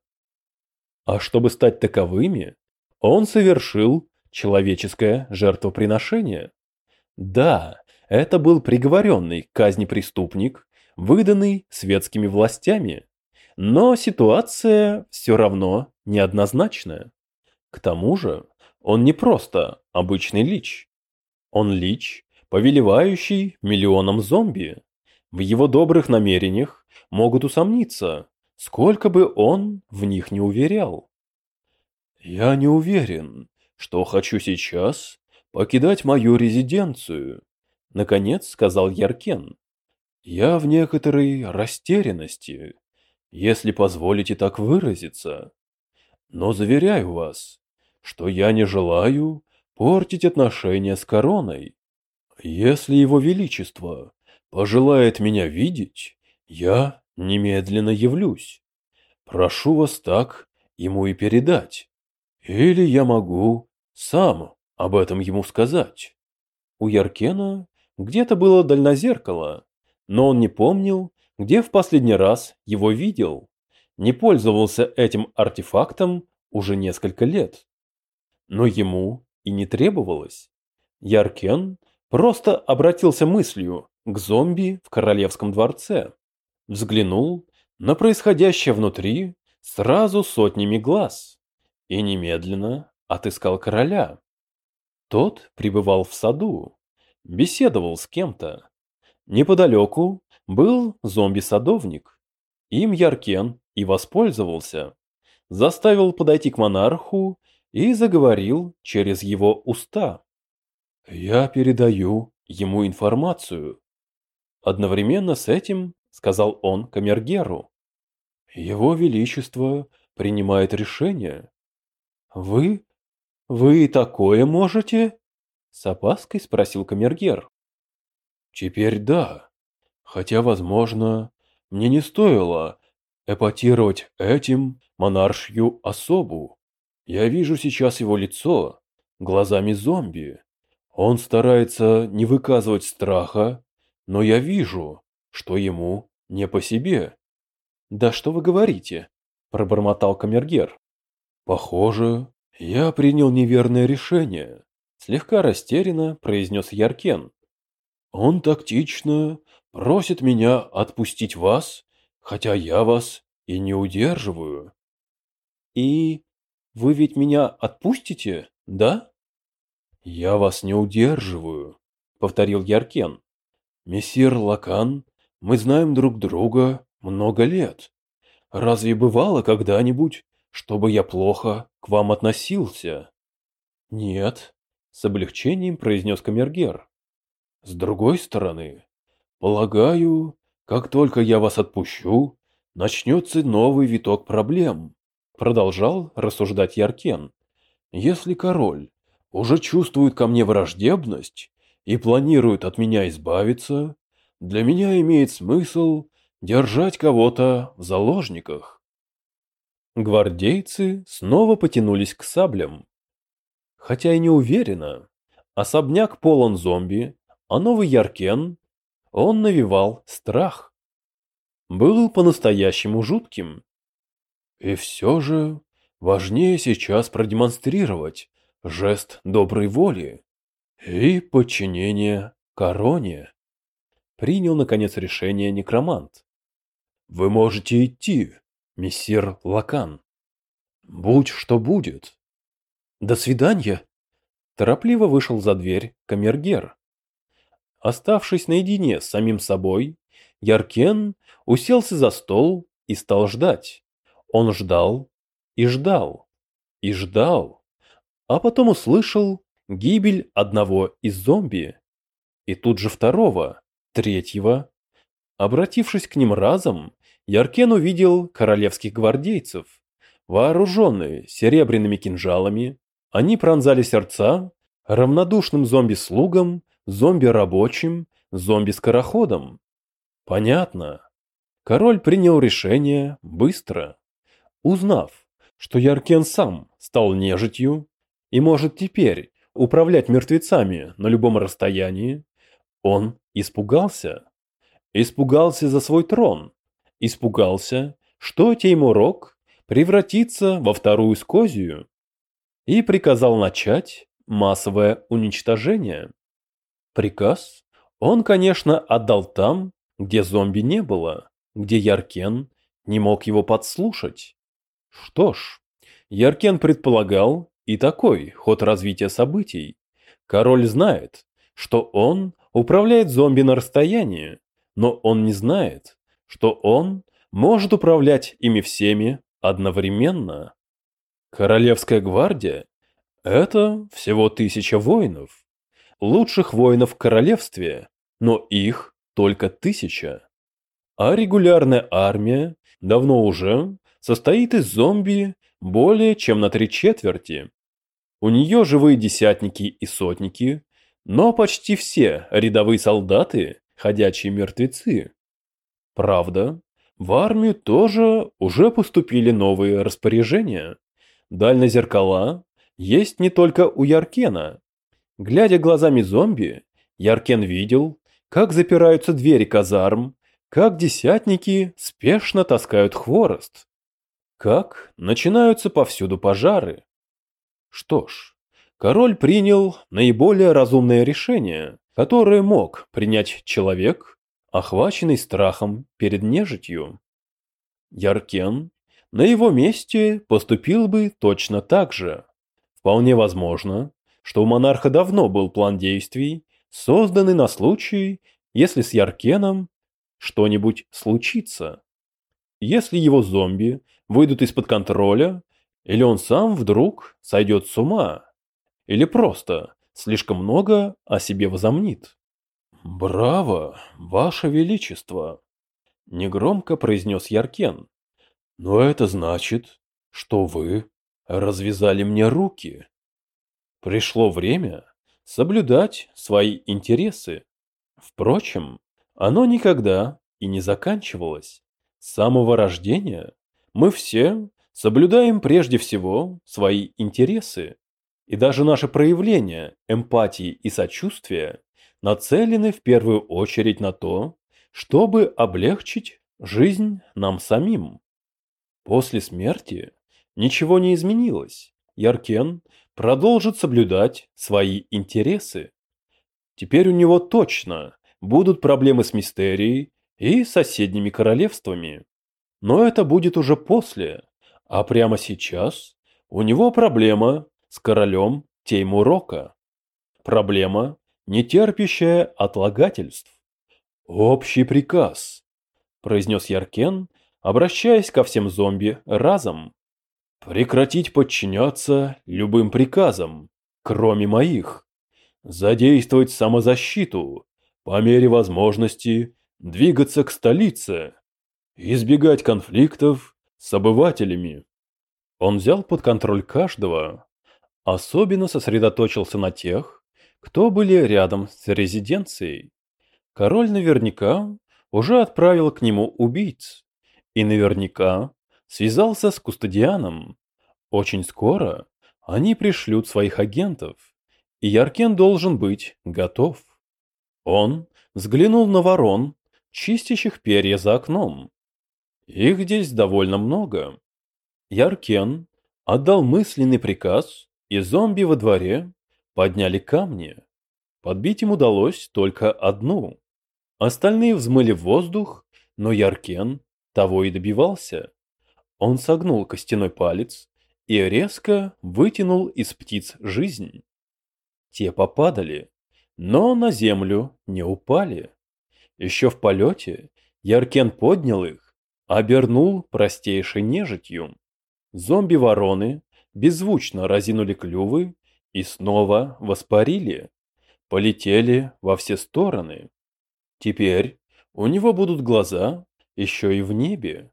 А чтобы стать таковыми, он совершил человеческое жертвоприношение. Да, это был приговоренный к казни преступник, выданный светскими властями. Но ситуация все равно неоднозначная. К тому же, он не просто обычный лич. Он лич, повелевающий миллионам зомби. В его добрых намерениях могут усомниться, сколько бы он в них не уверял. «Я не уверен, что хочу сейчас покидать мою резиденцию, наконец сказал Яркен. Я в некоторой растерянности, если позволите так выразиться. Но заверяю вас, что я не желаю портить отношения с короной. Если его величество пожелает меня видеть, я немедленно явлюсь. Прошу вас так ему и передать. Или я могу сам об этом ему сказать. У Яркена где-то было дальнозеркало, но он не помнил, где в последний раз его видел. Не пользовался этим артефактом уже несколько лет. Но ему и не требовалось. Яркен просто обратился мыслью к зомби в королевском дворце. Взглянул на происходящее внутри сразу сотнями глаз и немедленно отыскал короля. Тот пребывал в саду, беседовал с кем-то. Неподалеку был зомби-садовник. Им Яркен и воспользовался. Заставил подойти к монарху и заговорил через его уста. «Я передаю ему информацию». Одновременно с этим сказал он камергеру. «Его Величество принимает решение. «Вы? Вы такое можете?» С опаской спросил камергер. «Теперь да. Хотя, возможно, мне не стоило эпатировать этим монаршью особу. Я вижу сейчас его лицо глазами зомби. Он старается не выказывать страха, но я вижу, что ему не по себе. «Да что вы говорите?» – пробормотал камергер. «Похоже, я принял неверное решение», – слегка растерянно произнес Яркен. «Он тактично просит меня отпустить вас, хотя я вас и не удерживаю». «И вы ведь меня отпустите, да?» «Я вас не удерживаю», — повторил Яркен. «Мессир Лакан, мы знаем друг друга много лет. Разве бывало когда-нибудь, чтобы я плохо к вам относился?» «Нет», — с облегчением произнес Камергер. «С другой стороны, полагаю, как только я вас отпущу, начнется новый виток проблем», — продолжал рассуждать Яркен. «Если король уже чувствует ко мне враждебность и планирует от меня избавиться, для меня имеет смысл держать кого-то в заложниках. Гвардейцы снова потянулись к саблям. Хотя и не уверенно, особняк полон зомби, а новый Яркен, он навевал страх. Был по-настоящему жутким. И все же важнее сейчас продемонстрировать, жест доброй воли и подчинение короне. Принял, наконец, решение некромант. Вы можете идти, мессир Лакан. Будь что будет. До свидания. Торопливо вышел за дверь камергер. Оставшись наедине с самим собой, Яркен уселся за стол и стал ждать. Он ждал и ждал и ждал а потом услышал гибель одного из зомби. И тут же второго, третьего. Обратившись к ним разом, Яркен увидел королевских гвардейцев. Вооруженные серебряными кинжалами, они пронзали сердца равнодушным зомби-слугам, зомби-рабочим, зомби-скороходам. Понятно. Король принял решение быстро. Узнав, что Яркен сам стал нежитью, и может теперь управлять мертвецами на любом расстоянии, он испугался. Испугался за свой трон. Испугался, что Теймурок превратится во вторую Скозию. И приказал начать массовое уничтожение. Приказ он, конечно, отдал там, где зомби не было, где Яркен не мог его подслушать. Что ж, Яркен предполагал, и такой ход развития событий. Король знает, что он управляет зомби на расстоянии, но он не знает, что он может управлять ими всеми одновременно. Королевская гвардия – это всего тысяча воинов. Лучших воинов в королевстве, но их только тысяча. А регулярная армия давно уже состоит из зомби более чем на три четверти. У нее живые десятники и сотники, но почти все рядовые солдаты – ходячие мертвецы. Правда, в армию тоже уже поступили новые распоряжения. Дальнозеркала есть не только у Яркена. Глядя глазами зомби, Яркен видел, как запираются двери казарм, как десятники спешно таскают хворост, как начинаются повсюду пожары. Что ж, король принял наиболее разумное решение, которое мог принять человек, охваченный страхом перед нежитью. Яркен на его месте поступил бы точно так же. Вполне возможно, что у монарха давно был план действий, созданный на случай, если с Яркеном что-нибудь случится. Если его зомби выйдут из-под контроля, или он сам вдруг сойдет с ума? Или просто слишком много о себе возомнит? «Браво, ваше величество!» — негромко произнес Яркен. «Но это значит, что вы развязали мне руки. Пришло время соблюдать свои интересы. Впрочем, оно никогда и не заканчивалось. С самого рождения мы все Соблюдаем прежде всего свои интересы, и даже наше проявление эмпатии и сочувствия нацелены в первую очередь на то, чтобы облегчить жизнь нам самим. После смерти ничего не изменилось. Яркен продолжит соблюдать свои интересы. Теперь у него точно будут проблемы с Мистерией и соседними королевствами. Но это будет уже после, а прямо сейчас у него проблема с королем Теймурока. Проблема, не терпящая отлагательств. «Общий приказ», – произнес Яркен, обращаясь ко всем зомби разом. «Прекратить подчиняться любым приказам, кроме моих. Задействовать самозащиту, по мере возможности двигаться к столице, избегать конфликтов с обывателями. Он взял под контроль каждого, особенно сосредоточился на тех, кто были рядом с резиденцией. Король наверняка уже отправил к нему убийц и наверняка связался с Кустодианом. Очень скоро они пришлют своих агентов, и Яркен должен быть готов. Он взглянул на ворон, чистящих перья за окном. Их здесь довольно много. Яркен отдал мысленный приказ, и зомби во дворе подняли камни. Подбить им удалось только одну. Остальные взмыли в воздух, но Яркен того и добивался. Он согнул костяной палец и резко вытянул из птиц жизнь. Те попадали, но на землю не упали. Еще в полете Яркен поднял их, обернул простейшей нежитью. Зомби-вороны беззвучно разинули клювы и снова воспарили, полетели во все стороны. Теперь у него будут глаза еще и в небе.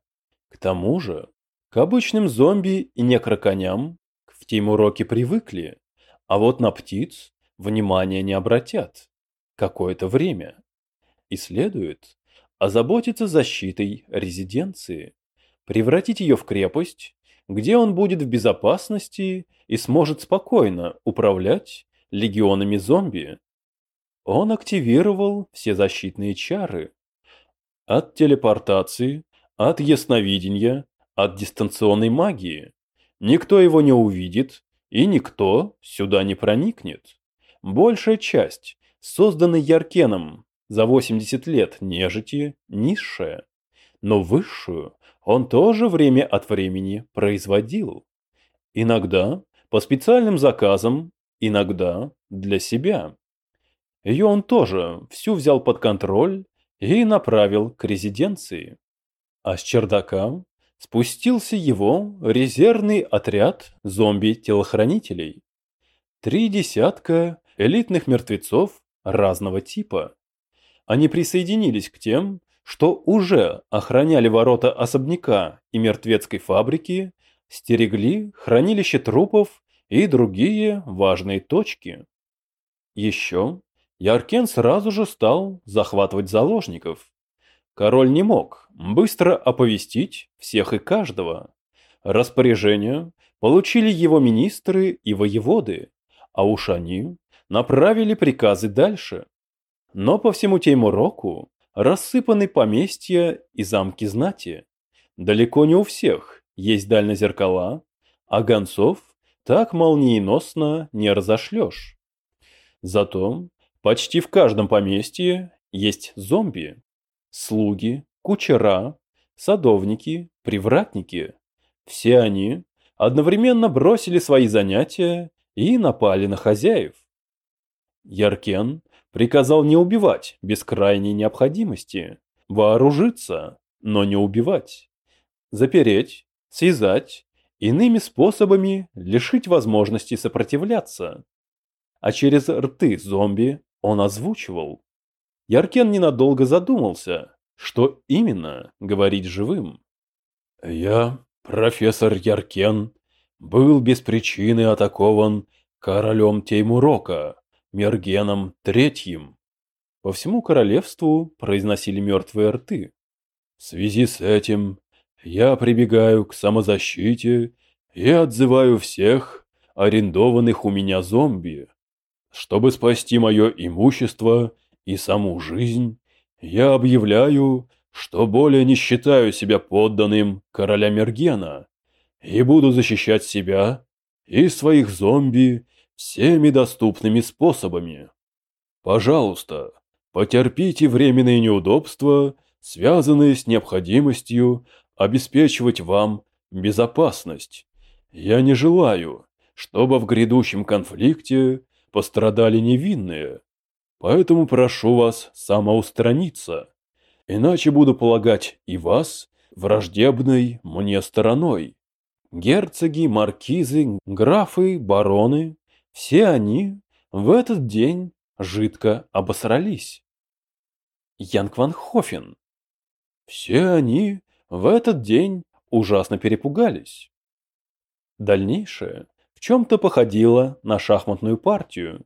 К тому же, к обычным зомби и некроконям в Тимуроке привыкли, а вот на птиц внимания не обратят какое-то время. И следует озаботиться защитой резиденции, превратить ее в крепость, где он будет в безопасности и сможет спокойно управлять легионами зомби. Он активировал все защитные чары. От телепортации, от ясновидения, от дистанционной магии. Никто его не увидит, и никто сюда не проникнет. Большая часть, созданной Яркеном за 80 лет нежити, низшая. Но высшую он тоже время от времени производил. Иногда по специальным заказам, иногда для себя. Ее он тоже всю взял под контроль и направил к резиденции. А с чердака спустился его резервный отряд зомби-телохранителей. Три десятка элитных мертвецов разного типа. Они присоединились к тем, что уже охраняли ворота особняка и мертвецкой фабрики, стерегли хранилище трупов и другие важные точки. Еще Яркен сразу же стал захватывать заложников. Король не мог быстро оповестить всех и каждого. Распоряжения получили его министры и воеводы, а уж они направили приказы дальше. Но по всему Теймуроку рассыпаны поместья и замки знати. Далеко не у всех есть дальнозеркала, а гонцов так молниеносно не разошлешь. Зато почти в каждом поместье есть зомби, слуги, кучера, садовники, привратники. Все они одновременно бросили свои занятия и напали на хозяев. Яркен приказал не убивать без крайней необходимости, вооружиться, но не убивать, запереть, связать, иными способами лишить возможности сопротивляться. А через рты зомби он озвучивал. Яркен ненадолго задумался, что именно говорить живым. «Я, профессор Яркен, был без причины атакован королем Теймурока, Мергеном Третьим. По всему королевству произносили мертвые рты. В связи с этим я прибегаю к самозащите и отзываю всех арендованных у меня зомби. Чтобы спасти мое имущество и саму жизнь, я объявляю, что более не считаю себя подданным короля Мергена и буду защищать себя и своих зомби всеми доступными способами. Пожалуйста, потерпите временные неудобства, связанные с необходимостью обеспечивать вам безопасность. Я не желаю, чтобы в грядущем конфликте пострадали невинные, поэтому прошу вас самоустраниться, иначе буду полагать и вас враждебной мне стороной. Герцоги, маркизы, графы, бароны – все они в этот день жидко обосрались. Янг ван Хофен. Все они в этот день ужасно перепугались. Дальнейшее в чем-то походило на шахматную партию.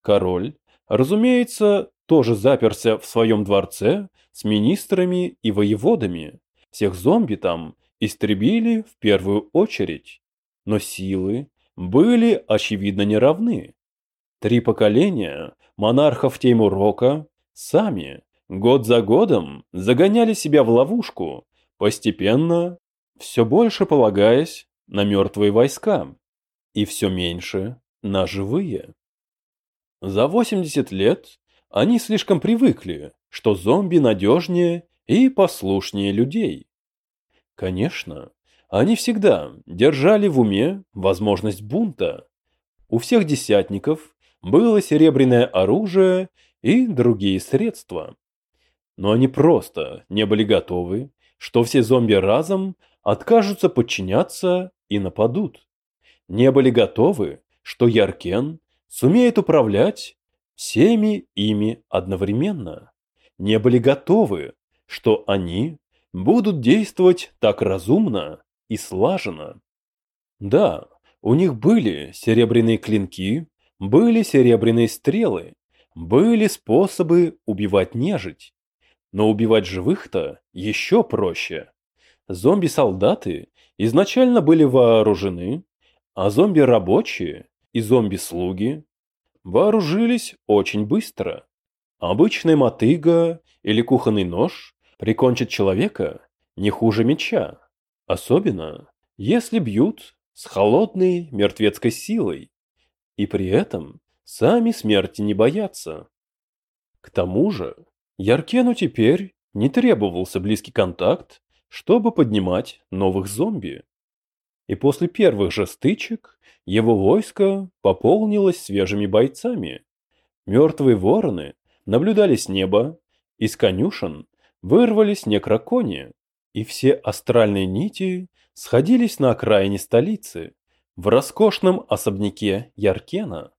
Король, разумеется, тоже заперся в своем дворце с министрами и воеводами. Всех зомби там истребили в первую очередь. Но силы были очевидно неравны. Три поколения монархов Теймурока сами год за годом загоняли себя в ловушку, постепенно все больше полагаясь на мертвые войска и все меньше на живые. За 80 лет они слишком привыкли, что зомби надежнее и послушнее людей. Конечно, они всегда держали в уме возможность бунта. У всех десятников было серебряное оружие и другие средства. Но они просто не были готовы, что все зомби разом откажутся подчиняться и нападут. Не были готовы, что Яркен сумеет управлять всеми ими одновременно. Не были готовы, что они будут действовать так разумно и слаженно. Да, у них были серебряные клинки, были серебряные стрелы, были способы убивать нежить. Но убивать живых-то еще проще. Зомби-солдаты изначально были вооружены, а зомби-рабочие и зомби-слуги вооружились очень быстро. Обычная мотыга или кухонный нож прикончит человека не хуже меча, особенно если бьют с холодной мертвецкой силой, и при этом сами смерти не боятся. К тому же, Яркену теперь не требовался близкий контакт чтобы поднимать новых зомби. И после первых же стычек его войско пополнилось свежими бойцами. Мертвые вороны наблюдали с неба, из конюшен вырвались некрокони, и все астральные нити сходились на окраине столицы, в роскошном особняке Яркена.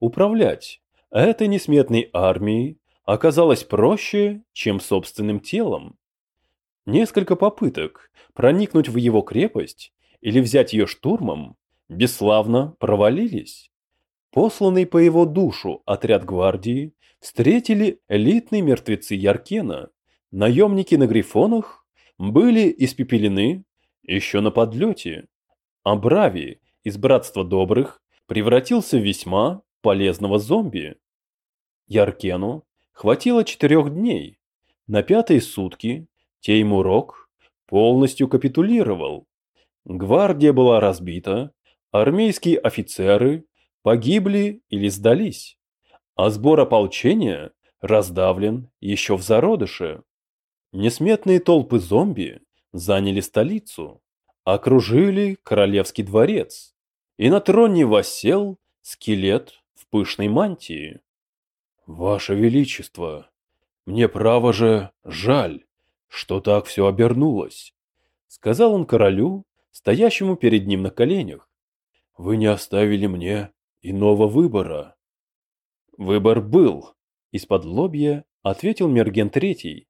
Управлять этой несметной армией оказалось проще, чем собственным телом. Несколько попыток проникнуть в его крепость или взять ее штурмом бесславно провалились. Посланный по его душу отряд гвардии встретили элитные мертвецы Яркена. Наемники на грифонах были испепелены еще на подлете. А Брави из Братства Добрых превратился в весьма полезного зомби. Яркену хватило четырех дней. На пятые сутки Теймурок полностью капитулировал. Гвардия была разбита, армейские офицеры погибли или сдались, а сбор ополчения раздавлен еще в зародыше. Несметные толпы зомби заняли столицу, окружили королевский дворец, и на троне воссел скелет в пышной мантии. «Ваше Величество, мне право же жаль, что так все обернулось, сказал он королю, стоящему перед ним на коленях. Вы не оставили мне иного выбора. Выбор был, из-под лобья ответил Мерген Третий.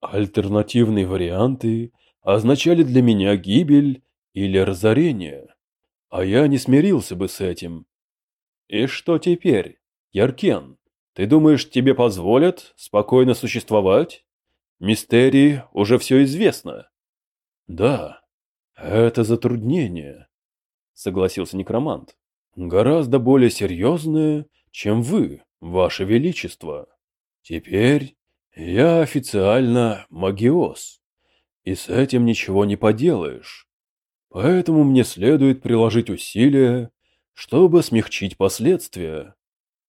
Альтернативные варианты означали для меня гибель или разорение, а я не смирился бы с этим. И что теперь, Яркен? Ты думаешь, тебе позволят спокойно существовать? Мистерии уже все известно. Да, это затруднение, согласился некромант. Гораздо более серьезное, чем вы, ваше величество. Теперь Я официально магиос, и с этим ничего не поделаешь. Поэтому мне следует приложить усилия, чтобы смягчить последствия.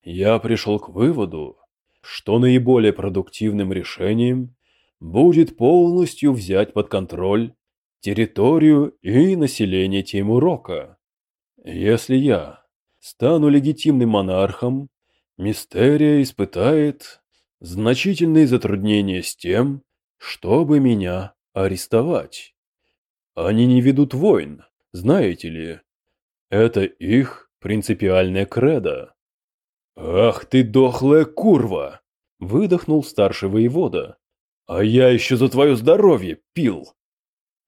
Я пришел к выводу, что наиболее продуктивным решением будет полностью взять под контроль территорию и население Тимурока. Если я стану легитимным монархом, Мистерия испытает значительные затруднения с тем, чтобы меня арестовать. Они не ведут войн, знаете ли. Это их принципиальная кредо. «Ах ты дохлая курва!» – выдохнул старший воевода. «А я еще за твое здоровье пил!»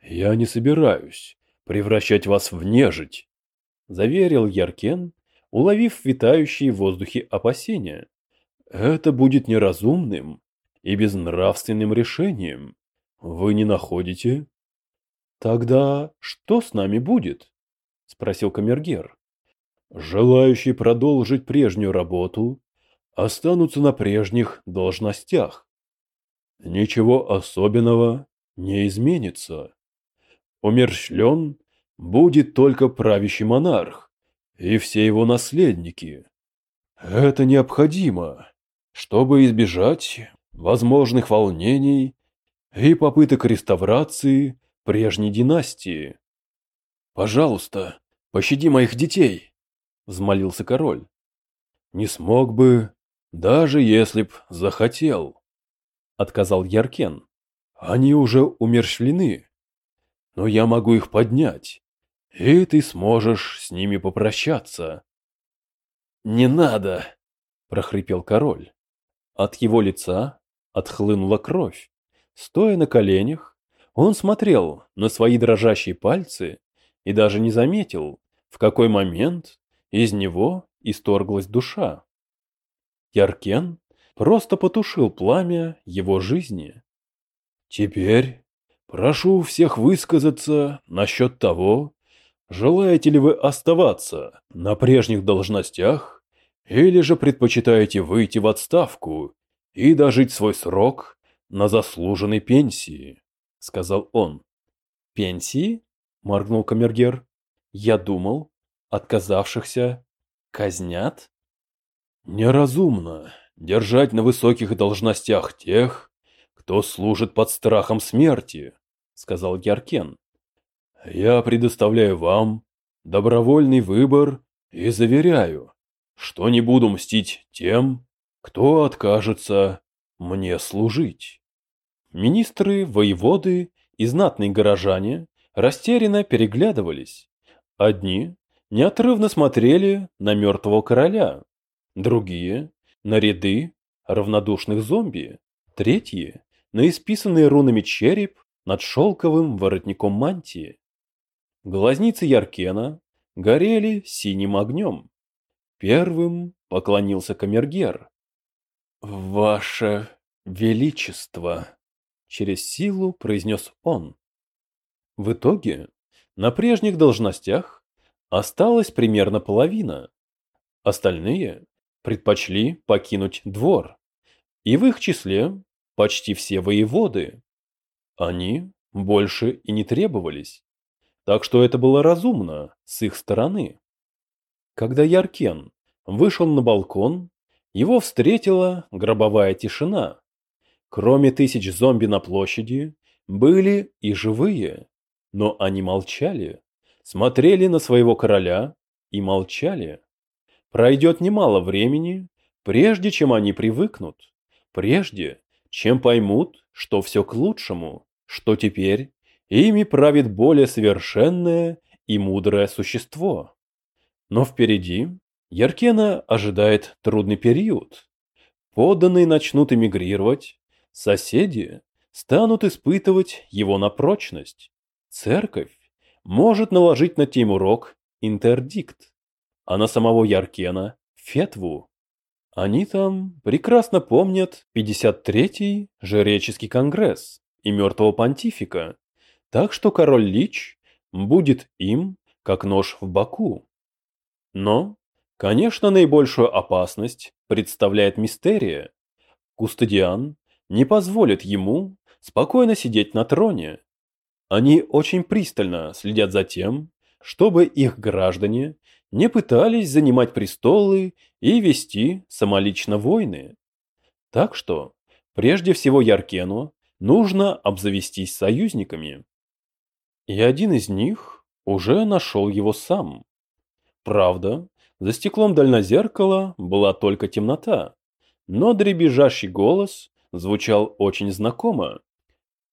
«Я не собираюсь превращать вас в нежить», – заверил Яркен, уловив витающие в воздухе опасения. «Это будет неразумным и безнравственным решением. Вы не находите?» «Тогда что с нами будет?» – спросил Камергер. «Желающие продолжить прежнюю работу останутся на прежних должностях. Ничего особенного не изменится. Умерщвлен будет только правящий монарх и все его наследники. Это необходимо, чтобы избежать возможных волнений и попыток реставрации прежней династии. «Пожалуйста, пощади моих детей!» — взмолился король. «Не смог бы, даже если б захотел», — отказал Яркен. «Они уже умерщвлены, но я могу их поднять, и ты сможешь с ними попрощаться». «Не надо!» — прохрипел король. От его лица отхлынула кровь. Стоя на коленях, он смотрел на свои дрожащие пальцы и даже не заметил, в какой момент из него исторглась душа. Яркен просто потушил пламя его жизни. Теперь прошу всех высказаться насчет того, желаете ли вы оставаться на прежних должностях или же предпочитаете выйти в отставку и дожить свой срок на заслуженной пенсии, сказал он. Пенсии? моргнул камергер. Я думал, отказавшихся казнят? Неразумно держать на высоких должностях тех, кто служит под страхом смерти, сказал Геркен. Я предоставляю вам добровольный выбор и заверяю, что не буду мстить тем, кто откажется мне служить. Министры, воеводы и знатные горожане растерянно переглядывались. Одни неотрывно смотрели на мертвого короля, другие – на ряды равнодушных зомби, третьи – на исписанный рунами череп над шелковым воротником мантии. Глазницы Яркена горели синим огнем. Первым поклонился камергер. «Ваше Величество!» через силу произнес он. В итоге на прежних должностях осталась примерно половина. Остальные предпочли покинуть двор. И в их числе почти все воеводы. Они больше и не требовались. Так что это было разумно с их стороны. Когда Яркен вышел на балкон, его встретила гробовая тишина. Кроме тысяч зомби на площади, были и живые, но они молчали, смотрели на своего короля и молчали. Пройдет немало времени, прежде чем они привыкнут, прежде чем поймут, что все к лучшему, что теперь ими правит более совершенное и мудрое существо. Но впереди Яркена ожидает трудный период. Подданные начнут эмигрировать, Соседи станут испытывать его на прочность. Церковь может наложить на Тимурок интердикт, а на самого Яркена – фетву. Они там прекрасно помнят 53-й Жреческий конгресс и мертвого понтифика, так что король Лич будет им, как нож в боку. Но, конечно, наибольшую опасность представляет мистерия. Кустодиан не позволят ему спокойно сидеть на троне. Они очень пристально следят за тем, чтобы их граждане не пытались занимать престолы и вести самолично войны. Так что, прежде всего Яркену нужно обзавестись союзниками. И один из них уже нашел его сам. Правда, за стеклом дальнозеркала была только темнота, но дребезжащий голос звучал очень знакомо.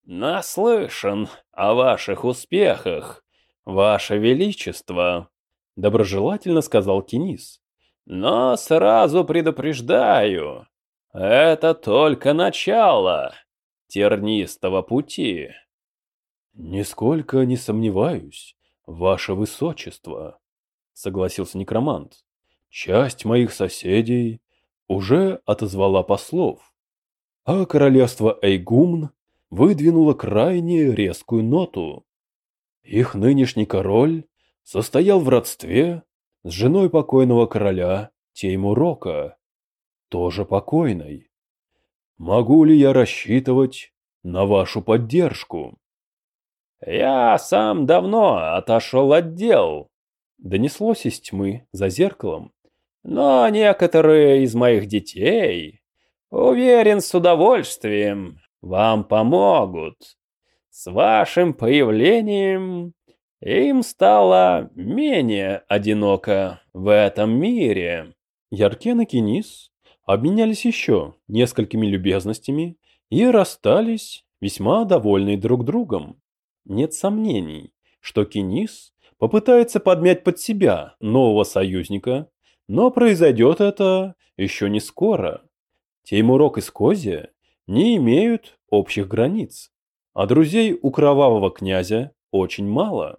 «Наслышан о ваших успехах, ваше величество», — доброжелательно сказал Кенис. «Но сразу предупреждаю, это только начало тернистого пути». «Нисколько не сомневаюсь, ваше высочество», — согласился некромант. «Часть моих соседей уже отозвала послов, а королевство Эйгумн выдвинуло крайне резкую ноту. Их нынешний король состоял в родстве с женой покойного короля Теймурока, тоже покойной. Могу ли я рассчитывать на вашу поддержку? Я сам давно отошел от дел, донеслось из тьмы за зеркалом. Но некоторые из моих детей, уверен, с удовольствием вам помогут. С вашим появлением им стало менее одиноко в этом мире. Яркен и Кенис обменялись еще несколькими любезностями и расстались весьма довольны друг другом. Нет сомнений, что Кенис попытается подмять под себя нового союзника но произойдет это еще не скоро. Теймурок и Скозия не имеют общих границ, а друзей у кровавого князя очень мало.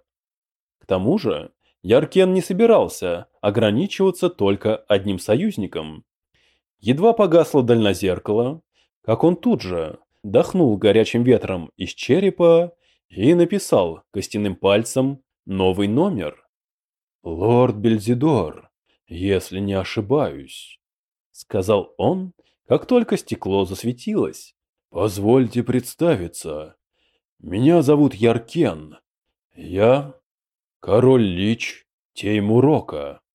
К тому же Яркен не собирался ограничиваться только одним союзником. Едва погасло дальнозеркало, как он тут же дохнул горячим ветром из черепа и написал костяным пальцем новый номер. «Лорд Бельзидор, если не ошибаюсь», — сказал он, как только стекло засветилось. «Позвольте представиться. Меня зовут Яркен. Я король Лич Теймурока».